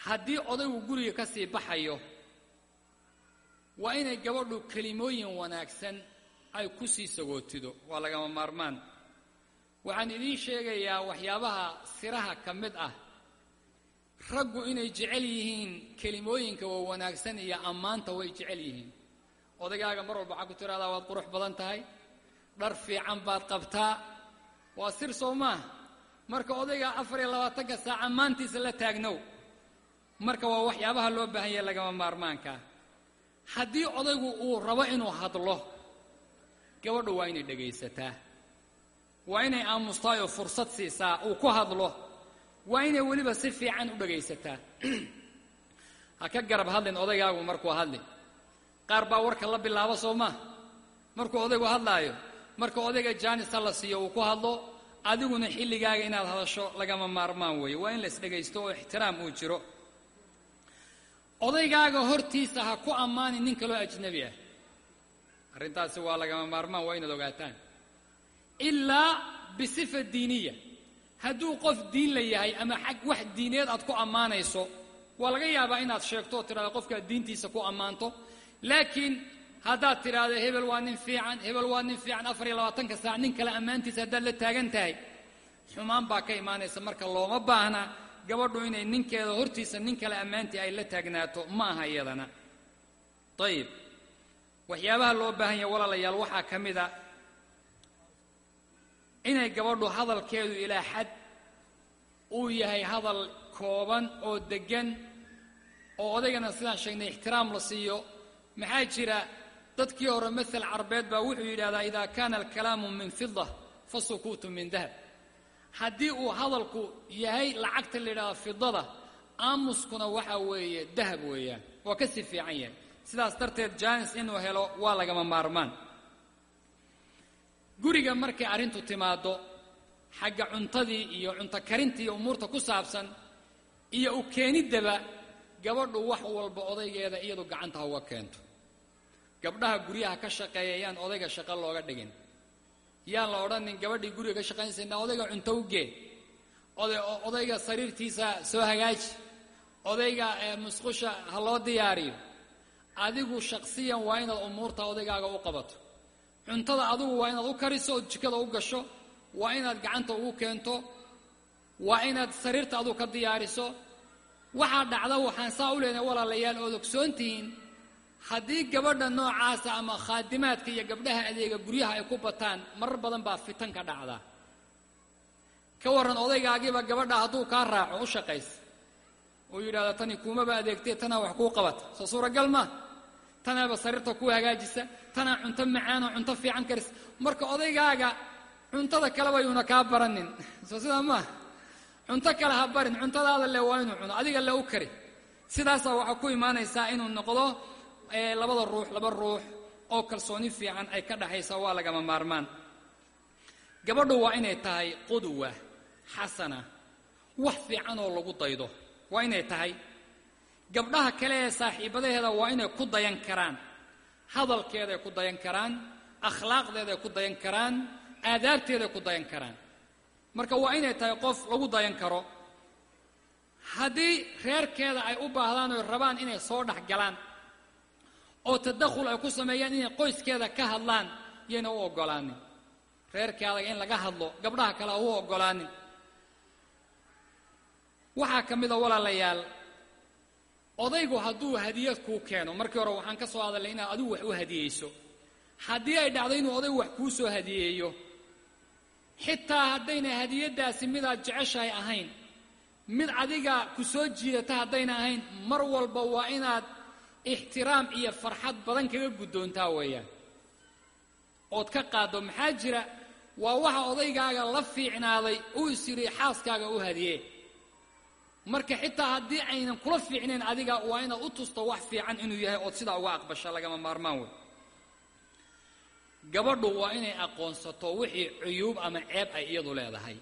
Haddii odaygu guriga ka sii baxayo waa inay gabadhu kelimooyin wanaagsan ay ku sii sagootido. Waa lagama maarmaan. Waxaan idiin sheegayaa waxyaabaha siraha ka mid ah. Raggu inay jecel yihiin kelimooyinka waa wanaagsan iyo ammaanta way jecel yihiin. Odaygaaga mar walba waxaa ku tidhahdaa waad qurux badan tahay. Dhar fiican baad qabtaa. Waa sir soo maah marka odayga afar iyo labaatanka saac ammaantiisa la taagnow marka waa waxyaabaha loo baahan yahe lagama maarmaankaa haddii odaygu uu rabo inuu hadlo gabadhu waa inay dhegaysataa. Waa inay aamustaay fursad siisaa uu ku hadlo. Waa inay weliba si fiican u dhegaysataa. [clears throat] Ha ka garab hadlin odaygaagu markuu hadli. Qaar baa warka la bilaabo soo maa markuu odaygu hadlaayo marka odayga jaanisa la siiyo uu ku hadlo adiguna xilligaaga inaad hadasho lagama maarmaan weeye. Waa in la isdhegaysto oo ixtiraam uu jiro odaygaaga hortiisa ha ku ammaanin nin kaloo ajnabi ah. Arrintaasi waa lagama maarmaan waa inaad ogaataan. Ilaa bisifa diiniya. Hadduu qof diin la yahay ama xag wax diineed aad ku ammaanayso waa laga yaabaa inaad sheegto oo tidhahdo qofkaad diintiisa ku ammaanto. Laakiin haddaad tidhaahdo hebel waa nin fiican hebel waa nin fiican afar iyo labaatanka saac nin kale ammaantiisa haddaad la taagan tahay xumaan baa ka imaanaysa. Marka looma baahna gabadhu inay ninkeeda hortiisa nin kale ammaantii ay la taagnaato ma aha iyadana. Ayib waxyaabaha loo baahan yahay walaalayaal waxaa ka mid a inay gabadhu hadalkeedu ilaa xad uu yahay hadal kooban oo deggan oo odaygana sidaan sheegnay ixtiraam la siiyo. Maxaa jira? Dadkii hore masel carbeed baa wuxuu yidhahdaa idaa kaana alkalaamu min fida fa sukuutu min dahab haddii uu hadalku yahay lacagta la yidhahdo fidada aamuskuna waxaa weeye dahab weeyaan waa ka sii fiican yahay. Sidaas darteed jaanis inuu helo waa lagama maarmaan. Guriga markay arrintu timaaddo xagga cuntadii iyo cunto karintii iyo umuurta ku saabsan iyo u keeniddaba gabadhu wax walba odaygeeda iyadu gacanta uga keento. Gabdhaha guryaha ka shaqeeya yaan odayga shaqo looga dhigin yaan la odhanin gabadhii guriga ka shaqaynaysa odayga cunto u gee. Odayga sariirtiisa soo hagaaji. Odayga musqusha ha loo diyaariyo. Adigu shaksiyan waa inaad umuurta odaygaaga u qabato. Cuntada adigu waa inaad u kariso ood jikada u gasho waa inaad gacanta ugu keento waa inaad sariirta adigu ka diyaariso. Waxaa dhacda waxaan saa u leenahay walaalayaal ood ogsoontihiin haddii gabadha noocaasa ama khaadimaadka iyo gabdhaha adeega guryaha ay ku bataan marar badan baa fitan ka dhacdaa ka warran odaygaagiiba gabadha hadduu kaa raaco u shaqays. Uu yidhahdo tani kuumaba adeegtee tanaa wax kuu qabata. Soo suuragal maa tanaaba sariirta kuu hagaajisa tanaa cunto macaanoo cunto fiican karis marka odaygaaga cuntada kaleba yuuna kaa baranin. [laughs] Soo sidaa maa cunto kale ha barin cuntadaada le waa inuu cuno adiga le u kari. Sidaasaa waxaa ku imaanaysaa inuu noqdo labada ruux laba ruux oo kalsooni fiican ay ka dhaxaysa waa lagama maarmaan. Gabadhu waa inay tahay qudwa xasana wax fiican oo lagu daydo. Waa inay tahay. Gabdhaha kale ee saaxiibadaheeda waa inay ku dayan karaan hadalkeeday ku dayan karaan akhlaaqdeeday ku dayan karaan aadaabteeday ku dayan karaan. Marka waa inay tahay qof lagu dayan karo. Haddii reerkeeda ay u baahdaan oy rabaan inay soo dhex galaan oo tadakhul ay ku sameeyaan inay qoyskeeda ka hadlaan yayna u oggolaanin. Reerkeedaga in laga hadlo gabdhaha kale u oggolaanin. Waxaa ka mid a walaalayaal odaygu hadduu hadiyad kuu keeno markii hore waxaan ka soo hadalnay inaad adigu wax u hadiyeyso. Haddii ay dhacdo inuu odaygu wax kuu soo hadiyeeyo xitaa haddayna hadiyaddaasi midaad jeceshahay ahayn mid adiga ku soo jiidata haddayna ahayn mar walba waa inaad ixtiraam iyo farxad badan kaga guddoontaa weeyaan. Ood ka qaaddo maxaa jira? Waa waxa odaygaaga la fiicnaaday uu is yidhi xaaskaaga u hadiye. Marka xitaa haddii aynan kula fiicnayn adiga waa inaad u tusto wax fiican inuu yahay ood sidaa uga aqbasha lagama maarmaan wey gabadhu waa inay aqoonsato wixii cuyuub ama ceeb ay iyadu leedahay.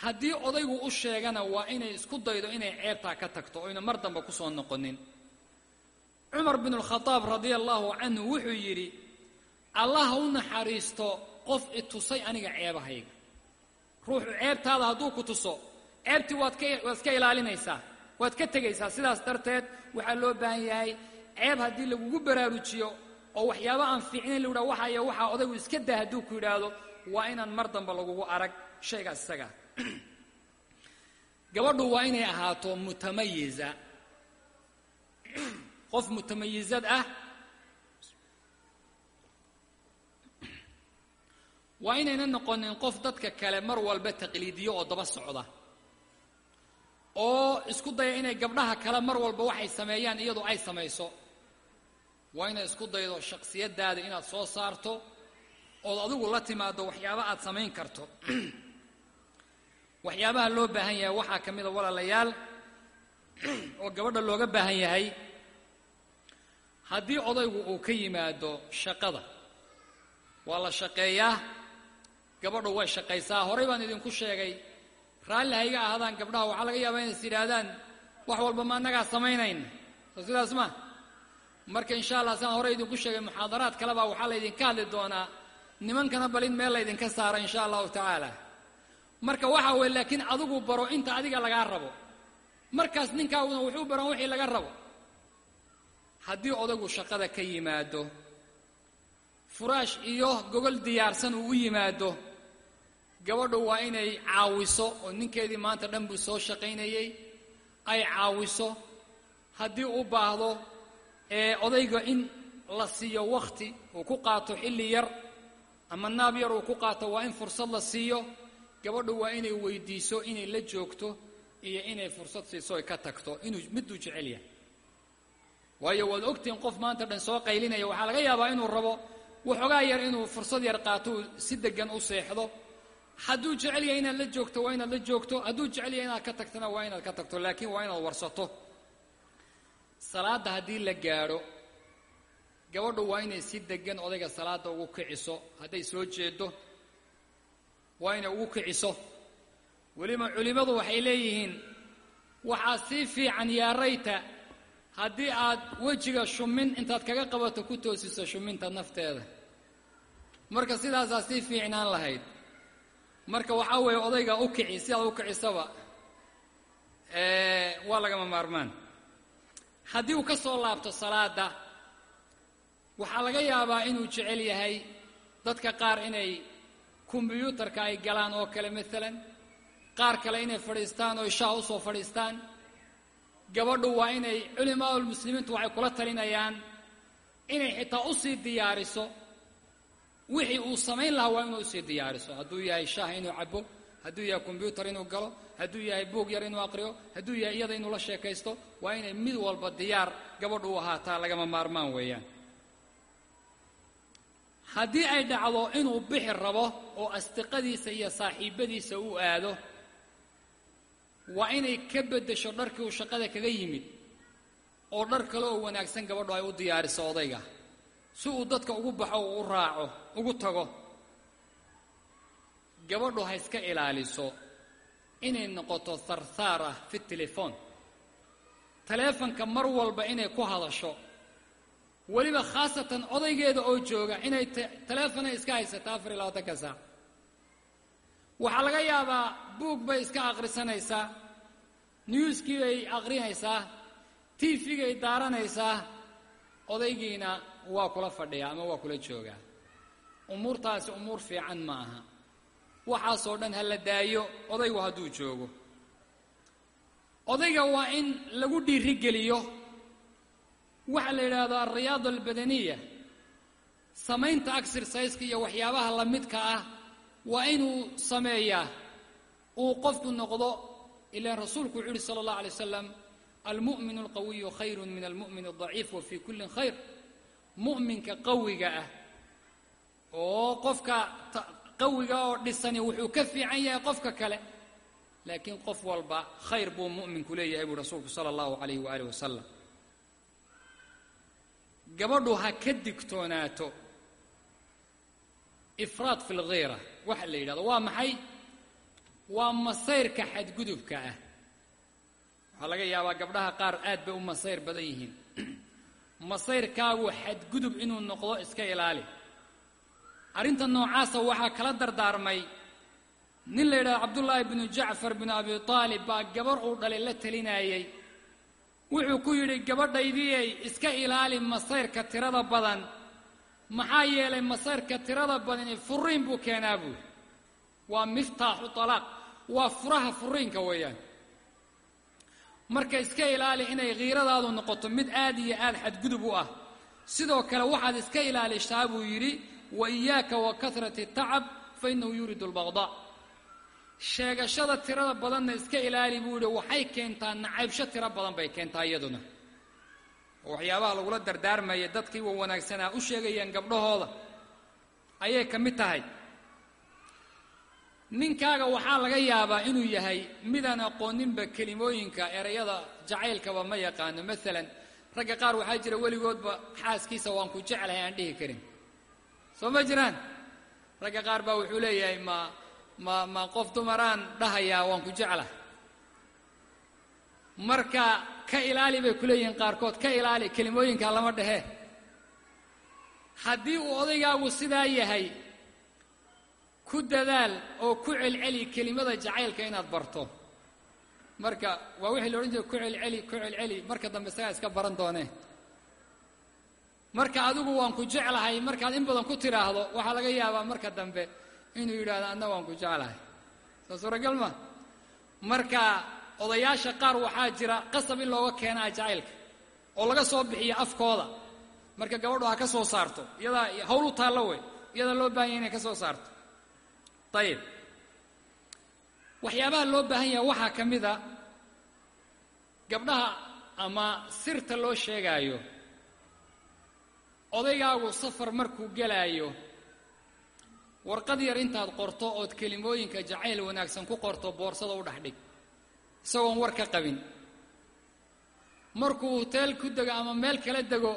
Haddii odaygu u sheegana waa inay isku daydo inay ceebtaa ka tagto oyna mar dambe ku soo noqonin cumar bin alkhadaab radia allaahu canhu wuxuu yidhi allah u naxariisto qof i tusay aniga ceebahayga. Ruuxu ceebtaada hadduu ku tuso ceebtii waad ka waad iska ilaalinaysaa waad ka tegaysaa. Sidaas darteed waxaa loo baahan yahay ceeb haddii lagugu baraarujiyo oo waxyaaba aan fiicnayn la yidhaha waxa iyo waxaa odaygu iska daa hadduu ku yidhaahdo waa inaan mar dambe lagugu arag shaygaas isagaa [clears throat] gabadhu waa inay ahaato mutamayiza [clears throat] qof mutamayizad ah. Waa inayna noqonin qof dadka kale mar walba taqliidiyo oo daba socda oo isku daya inay gabdhaha kale mar walba waxay sameeyaan iyadu ay samayso. Waa inay isku daydo shaksiyaddaada inaad soo saarto ood adigu la timaaddo waxyaaba aad samayn karto. [clears throat] Waxyaabaha loo baahan yahay waxaa ka mida walaalayaal [clears throat] oo gabadha looga baahan yahay haddii odaygu uu ka yimaado shaqada waa la shaqeeyaa. Gabadhu way shaqaysaa. Horay baan idinku sheegay raalli ha iga gabdhaha waxaa laga yaabaa inays yidhaahdaan wax walba ma annagaa samaynayn. Soo sidaas ma. Marka insha allah saan hore idinku sheegay muxaadaraad kalebaa waxaa laydinka hadli doonaa. Nimankana bal in meel laydinka saaro insha allahu tacaala. Marka waxa weye laakiin adigu baro inta adiga lagaa rabo. Markaas ninkaaguna wuxuu baran wixii laga rabo haddii odaygu shaqada ka yimaado furaash iyo gogol diyaarsan uu u yimaado gabadhu waa inay caawiso oo ninkeedii maanta dhan buu soo shaqaynayey ay caawiso haddii u baahdo ee odayga in la siiyo wakhti uu ku qaato xilli yar ama naab yar uu ku qaato waa in fursad la siiyo gabadhu waa inay weydiiso inay la joogto iyo inay fursad siiso ay ka tagto. Inuu miduu jecel yahay waayo waad ogtihiin qof maanta dhan soo qaylinaya. Waxaa laga yaabaa inuu rabo waxoogaa yar inuu fursad yar qaato uu si deggan u seexdo. Hadduu jecel yahay inaad la joogto waa inaad la joogto. Hadduu jecel yahay inaad ka tagtona waa inaad ka tagto. Laakiin waa inaad warsato. Salaadda haddii la gaadho gabadhu waa inay si deggan odayga salaadda ugu kiciso. Hadday soo jeedo waa inay ugu kiciso. Weliba culimmadu waxay leeyihiin waxaa sii fiican yaarayta haddii aad wejiga shumin intaad kaga qabato ku toosiso shuminta nafteeda. Marka sidaasaa sii fiicnaan lahayd. Marka waxaa weeye odayga u kici si aad u kicisaba waa lagama maarmaan. Haddii uu ka soo laabto salaadda waxaa laga yaabaa inuu jecel yahay dadka qaar inay kombyuutarka ay galaan oo kale maalan qaar kale inay fadhiistaan oo shaah u soo fadhiistaan gabadhu waa inay culimaaulmuslimiintu waxay kula talinayaan inay xitaa u sii diyaariso. Wixii uu samayn lahaa waa inuu u sii diyaariso. Hadduu yahay shaah inuu cabo hadduu yahay kombyuutar inuu galo hadduu yahay buog yar inuu aqriyo hadduu yahay iyada inuu la sheekaysto waa inay mid walba diyaar gabadhu u ahaataa lagama maarmaan weeyaan. Haddii ay dhacdo inuu bixi rabo oo asdiqadiisa iyo saaxiibbadiisa u aado waa inay ka beddesho dharkii uu shaqada kaga yimid oo dhar kale oo wanaagsan gabadhu ay u diyaariso odayga. Si uu dadka ugu baxo uu u raaco ugu tago gabadhu ha iska ilaaliso. Inay noqoto sarsaar ah fi telefoon. Taleefanka mar walba inay ku hadasho. Weliba khaasatan odaygeeda oo jooga inay taleefonay iska haysato afar iyo labaatanka saac waxaa laga yaabaa buug bay iska akhrisanaysaa newskii bay aqrinaysaa tvgay daaranaysaa odaygiina waa kula fadhiyaa ama waa kula joogaa. Umuurtaasi umuur fiican ma aha. Waxaasoo dhan ha la daayo odaygu hadduu joogo. Odayga waa in lagu dhiirigeliyo. Waxaa la yidhaahdo alriyaada albadaniya samaynta exerciseka iyo waxyaabaha la midka ah waa inuu sameeyaa uu qofku noqdo ilaan rasuulku wuxu uhi sala allah alay wasalam almu'min alqawiyu khayru min almu'min aldaciif wa fii kullin khayr. Mu'minka qawiga ah oo qofka qawiga oo dhisani wuxuu ka fiican yahay qofka kale laakiin qof walba khayr buu mu'minku leeyahay buu rasuulku sala allahu calayhi waaalih wasalam gabadhu ha ka digtoonaato ifraad fi lghiira waxa la yidhahdo waa maxay? Waa masayrka xadgudubka ah. Waxaa laga yaabaa gabdhaha qaar aad bay u masayr badan yihiin. [clears throat] Masayrkaagu xadgudub inuu noqdo iska ilaali. Arrinta noocaasa waxaa kala dardaarmay. Nin la yidhahdo cabdullaahi binu jacfar binu abi taalib baa gabarh uu dhalay la telinaayey wuxuu ku yidhi gabadhaydiyey iska ilaali masayrka tirada badan maxaa yeelay masayrka tirada badani furiin buu keenaa buuri waa miftaaxu talaaq. Waa furaha furiinka weeyaan. Marka iska ilaali inay khiiradaadu noqoto mid aad iyo aad xadgudub u ah. Sidoo kale waxaad iska ilaalishaa buu yidhi wa iyaaka wa kasrati tacab fa innahu yuridu albaqdaa sheegashada tirada badanna iska ilaali buu yidhi waxay keentaa nacaybsho tiro badan bay keentaa iyaduna oo waxyaabaha lagula dardaarmaya dadkii wa wanaagsanaa u sheegayaan gabdhahooda. Ayay ka mid tahay. Ninkaaga waxaa laga yaabaa inuu yahay midaan aqooninba kelimooyinka erayada jacaylkaba ma yaqaano. Maalan ragga qaar waxaa jira weligoodba xaaskiisa waan ku jeclahay aan dhihi karin. Soo ma jiraan? Ragga qaar baa wuxuu leeyahay ma ma ma qof dumaraan dhahayaa waan ku jeclahay marka ka ilaali bay ku leeyihiin qaarkood ka ilaali kelimooyinka lama dhehe. Haddii uu odaygaagu sidaa yahay ku dadaal oo ku celceli kelimada jacaylka inaad barto. Marka waa wixii la odhan jiray ku celceli ku celceli marka dambe isagaa iska baran doonee marka adigu waan ku jeclahay markaad in badan ku tidhaahdo waxaa laga yaabaa marka dambe inuu yidhahdo anna waan ku jeclahay. Soo suuragal ma? Marka odayaasha qaar waxaa jira qasab in looga keenaa jacaylka oo laga soo bixiyo afkooda. Marka gabadhu ha ka soo saarto iyadaa hawl u taallo wey iyadaa loo baahan yahy inay ka soo saarto. Ayib waxyaabaha loo baahan yaha waxaa ka mid a gabdhaha ama sirta loo sheegaayo. Odaygaagu safar markuu gelaayo warqad yar intaad qorto ood kelimooyinka jacayl wanaagsan ku qorto boorsada u dhex dhig isagoon war ka qabin. Markuu huteel ku dego ama meel kala dego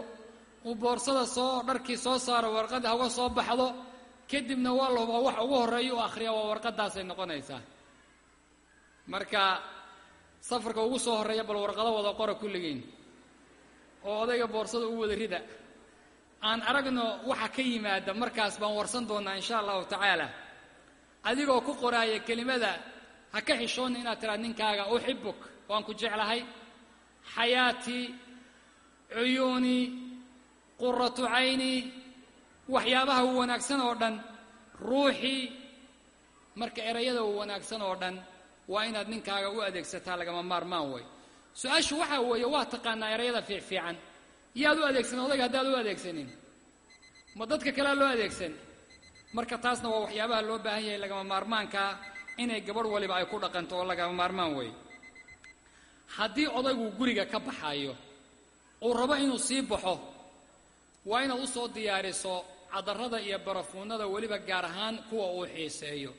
uu boorsada soo dharkii soo saaro warqadii hauga soo baxdo kadibna waa la hubaa waxa ugu horreeya u akhriya waa warqadaasay noqonaysaa. Marka safarka ugu soo horreeya bal warqado wada qora kulligiin oo odayga boorsada u wada rida. Aan aragno waxa ka yimaada markaas baan warsan doonnaa insha allahu tacaala. Adigoo ku qoraaya kelimada ha ka xishoonna inaad tidhaad ninkaaga uxibuk waan ku jeclahay. Xayaatii cuyuunii quratu cayni waxyaabaha u wanaagsan oo dhan ruuxii marka erayada u wanaagsan oo dhan waa inaad ninkaaga u adeegsataa lagama maarmaan way. Su'aashu waxaa weeye waa taqaanaa erayada fiicfiican. Yaad u adeegsan odayga haddaad u adeegsanin. Ma dadka kalea loo adeegsan? Marka taasna waa waxyaabaha loo baahan yahay lagama maarmaankaa inay gabadh waliba ay ku dhaqanto oo lagama maarmaan wey haddii odaygu guriga ka baxayo uu rabo inuu sii baxo waa inaad u soo diyaariso cadarrada iyo barafuunada weliba gaar ahaan kuwa uu xiiseeyo.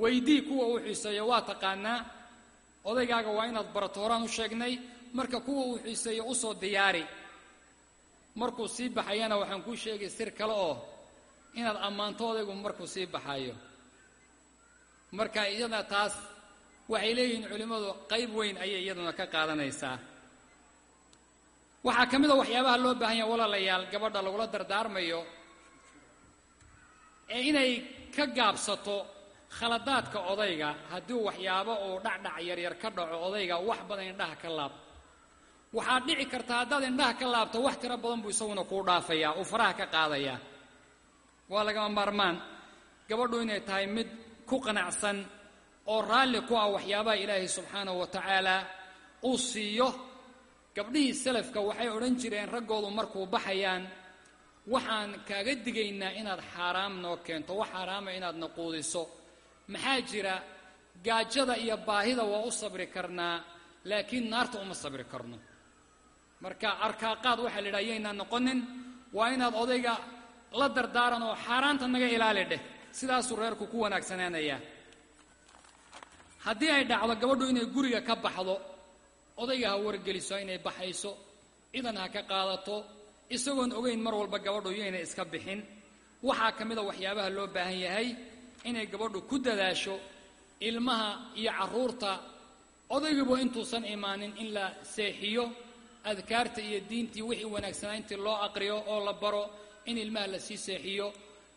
Weydii kuwa uu xiiseeyo waa taqaanaa odaygaaga waa inaad barato horaan u sheegnay marka kuwa uu xiiseeyo u soo diyaari. Markuu sii baxayana waxaan kuu sheegay sir kale oo inaad ammaanto odaygu markuu sii baxayo marka iyada taas waxay leeyihiin culimmadu qayb weyn ayay iyaduna ka qaadanaysaa. Waxaa ka mid a waxyaabaha loo baahan yaha walaalayaal gabadha lagula dardaarmayo ee inay ka gaabsato khaladaadka odayga. Haddii waxyaabo uu dhacdhac yaryar ka dhaco odayga wax badan indhaha ka laab. Waxaad dhici kartaa haddaad indhaha ka laabto wax tiro badan buu isaguna kuu dhaafayaa uu faraha ka qaadayaa waa lagama maarmaan. Gabadhu inay tahay mid ku qanacsan oo raalli ku ah waxyaabaha ilaahay subxaanahu wa tacaala uu siiyo. Gabdhihii salafka waxay odhan jireen raggoodu markuu baxayaan waxaan kaaga digaynaa inaad xaaraam noo keento wax xaaraama inaad na quudiso maxaa jira? Gaajada iyo baahida waa u sabri karnaa laakiin naarta uma sabri karno. Marka arkaaqaad waxaa la yidhaha yaynaan noqonin waa inaad odayga la dardaaran oo xaaraanta naga ilaali dheh sidaasuu reerku ku wanaagsanaanayaa haddii ay dhacdo gabadhu inay guriga ka baxdo odayga ha wargeliso inay baxayso cidan ha ka qaadato isagoon ogeyn mar walba gabadhu yaynay iska bixin waxaa ka mid a waxyaabaha loo baahan yahay inay gabadhu ku dadaasho ilmaha iyo carruurta. Odayguba intuusan imaanin in la seexiyo adkaarta iyo diintii wixii wanaagsanaa intii loo aqriyo oo la baro in ilmaha la sii seexiyo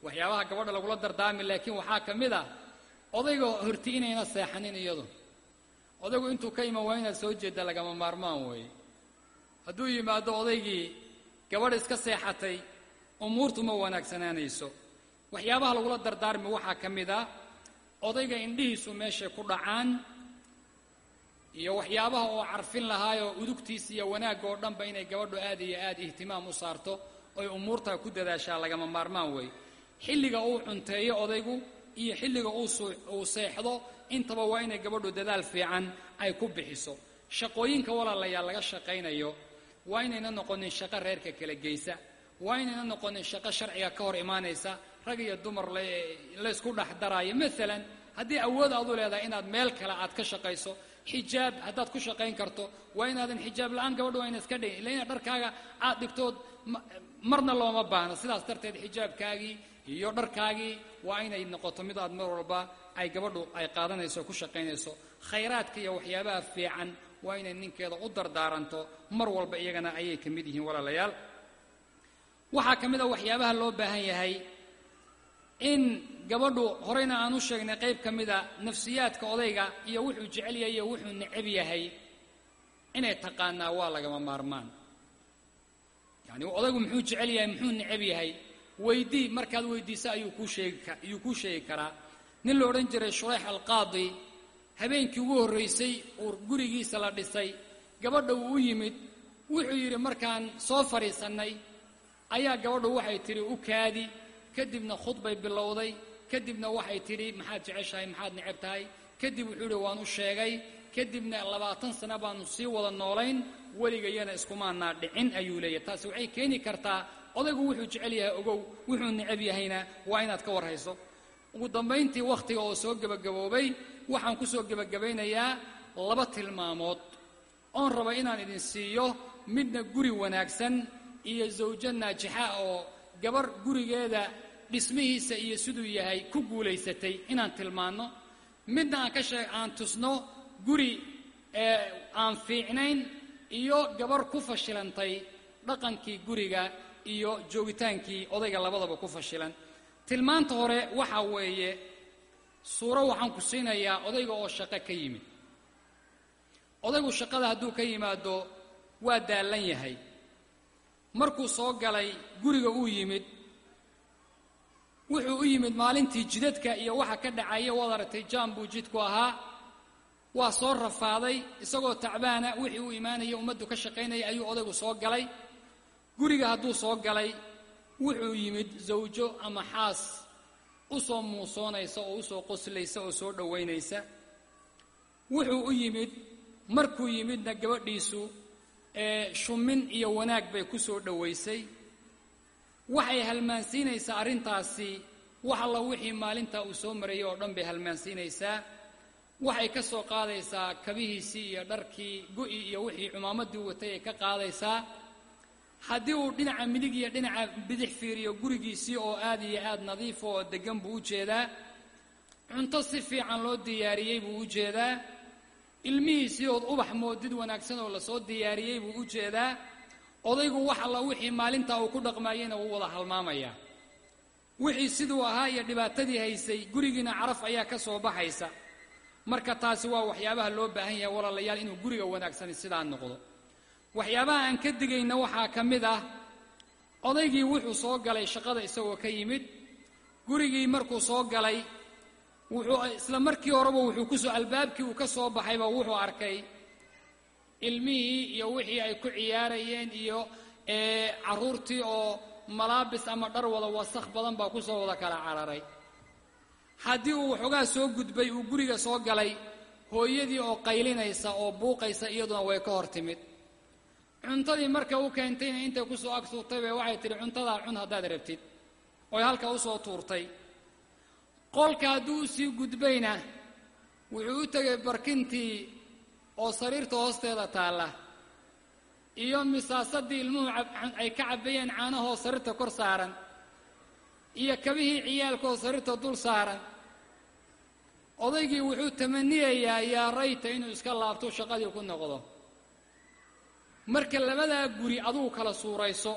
waxyaabaha gabadha lagula dardaarmi laakiin waxaa ka mid ah odayga horti inayna seexanin iyadu. Odaygu intuu ka iman waa inaad soo jeedda lagama maarmaan weeye hadduu yimaado odaygii gabadh iska seexatay umuurtu ma wanaagsanaanayso. Waxyaabaha lagula dardaarmi waxaa ka mid a odayga indhihiisu meeshay ku dhacaan iyo waxyaabaha oo carfin lahaayoo udugtiisa iyo wanaagga oo dhanba inay gabadhu aad iyo aad ihtimaam u saarto oy umuurtaa ku dadaashaa lagama maarmaan weeye xilliga uu cunteeyo odaygu iyo xilliga uu seexdo intaba waa inay gabadhu dadaal fiican ay ku bixiso. Shaqooyinka walaalayaal laga shaqaynayo waa inayna noqonin shaqo reerka kala geysa waa inayna noqonin shaqo sharciga ka hor imaanaysa rag iyo dumar laysku dhex daraayo. Maalan haddii awood aad u leedahay inaad meel kale aad ka shaqayso xijaab haddaad ku shaqayn karto waa inaadan xijaab la'aan gabadhu waa ina iska dhigin illa inaad dharkaaga aad dhigtood marna looma baahno sidaas darteed xijaabkaagii iyo dharkaagii waa inay noqoto mid aad mar walba ay gabadhu ay qaadanayso ku shaqaynayso. Khayraadka iyo waxyaabaha fiican waa inay ninkeeda u dardaaranto mar walba iyagana ayay ka mid yihiin walaalayaal. Waxaa ka mid a waxyaabaha loo baahan yahay in gabadhu horeyna aan u sheegnay qayb ka mida nafsiyaadka odayga iyo wuxuu jecel yahay iyo wuxuu necab yahay inay taqaanaa waa lagama maarmaan. Yacni odaygu muxuu jecel yahay muxuu necab yahay weydii markaad weydiiso ayuu kuu sheegi kuu sheegi karaa. Nin la odhan jiray shurayx alqaadi habeenkii ugu horraysay uu gurigiisa la dhisay. Gabadha uu u yimid wuxuu yidhi markaan soo fadhiisannay. Ayaa gabadhu waxay tidhi u kaadi. Kadibna khudbay bilowday kadibna waxay tidhi maxaad jeceshahay maxaad necab tahay. Kadib wuxuu yidhi waan u sheegay. Kadibna labaatan sano baanu sii wada noolayn weligayana iskumaanaa dhicin ayuu leeyahy taasi waxay keeni kartaa odaygu wuxuu jecel yahay ogow wuxuu necab yahayna waa inaad ka warhayso. Ugu dambayntii wakhtiga oo soo gebagaboobay waxaan ku soo gebagabaynayaa laba tilmaamood. Oon raba inaan idin siiyo midna guri wanaagsan iyo zawjo naajixa oo gabar gurigeeda dhismihiisa iyo siduu yahay ku guulaysatay inaan tilmaanno. Midna aan ka sheeg aan tusno guri aan fiicnayn iyo gabar ku fashilantay dhaqankii guriga iyo joogitaankii odayga labadaba ku fashilan. Tilmaanta hore waxaa weeye suuro waxaan ku siinayaa odayga oo shaqo ka yimid. Odaygu shaqada hadduu ka yimaado waa daallan yahay. Markuu soo galay guriga uu yimid. Wuxuu u yimid maalintii jidadka iyo waxa ka dhacaya waad aragtay jaan buu jidku ahaa. Waa soo rafaaday isagoo tacbaana wixii uu imaanaya ummaddu ka shaqaynaya ayuu odaygu soo galay guriga hadduu soo galay wuxuu yimid zawjo ama xaas u soo muusoonaysa oo u soo qoslaysa oo soo dhowaynaysa. Wuxuu u yimid markuu yimidna gabadhiisu ee shumin iyo wanaag bay ku soo dhowaysay. Waxay halmaansiinaysaa arrintaasi wax alla wixii maalintaa uu soo marayay oo dhan bay halmaansiinaysaa. Waxay ka soo qaadaysaa kabihiisii iyo dharkii go'i iyo wixii cumaamadii watay ay ka qaadaysaa haddii uu dhinaca midig iyo dhinaca bidix fiiriyo gurigiisii oo aad iyo aad nadiifa oo deggan buu u jeedaa cunto si fiican loo diyaariyey buu u jeedaa ilmihiisii ood ubax moodid wanaagsan oo la soo diyaariyey buu u jeedaa odaygu wax alla wixii maalintaa uu ku dhaqmaayeyna wuu wada halmaamayaa wixii siduu ahaa iyo dhibaatadii haysay gurigiina caraf ayaa ka soo baxaysa. Marka taasi waa waxyaabaha loo baahan yahay walaalayaal inuu guriga wanaagsani sidaa noqdo waxyaabaha aan ka digayna waxaa ka mid ah odaygii wuxuu soo galay shaqada isagoo ka yimid gurigii markuu soo galay wuxuu isla markii horeba wuxuu ku soo albaabkii uu ka soo baxayba wuxuu arkay ilmihii iyo wixii ay ku ciyaarayeen iyo carruurtii oo malaabis ama dhar wada wasakh badan baa ku soo wada kala cararay. Haddii uu waxoogaa soo gudbay uu guriga soo galay hooyadii oo qaylinaysa oo buuqaysa iyaduna way ka hor timid cuntadii marka u keentayna intay ku soo ag tuurtay bay waxay tidhi cuntadaa cun haddaad rabtid. Oy halka u soo tuurtay. Qolka hadduu u sii gudbayna wuxuu u tegay barkintii oo sariirta hoosteeda taalla iyo misaasadii ilmuhu ay ka cabbayeen caanahoo sariirta kor saaran iyo kabihii ciyaalkaoo sariirta dul saaran. Odaygii wuxuu tamaniyayaa yaa rayta inuu iska laabto shaqadii ku noqdo marka labadaa guri adugu kala suurayso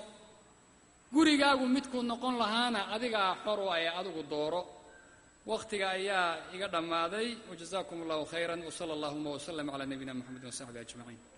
gurigaagu midkuu noqon lahaana adigaa xor u ay adigu dooro. Wakhtiga ayaa iga dhammaaday. Wajazaakum allahu khayran wsala allahuma wslm calaa nabiyina moxamed wasaxbi ajmaciin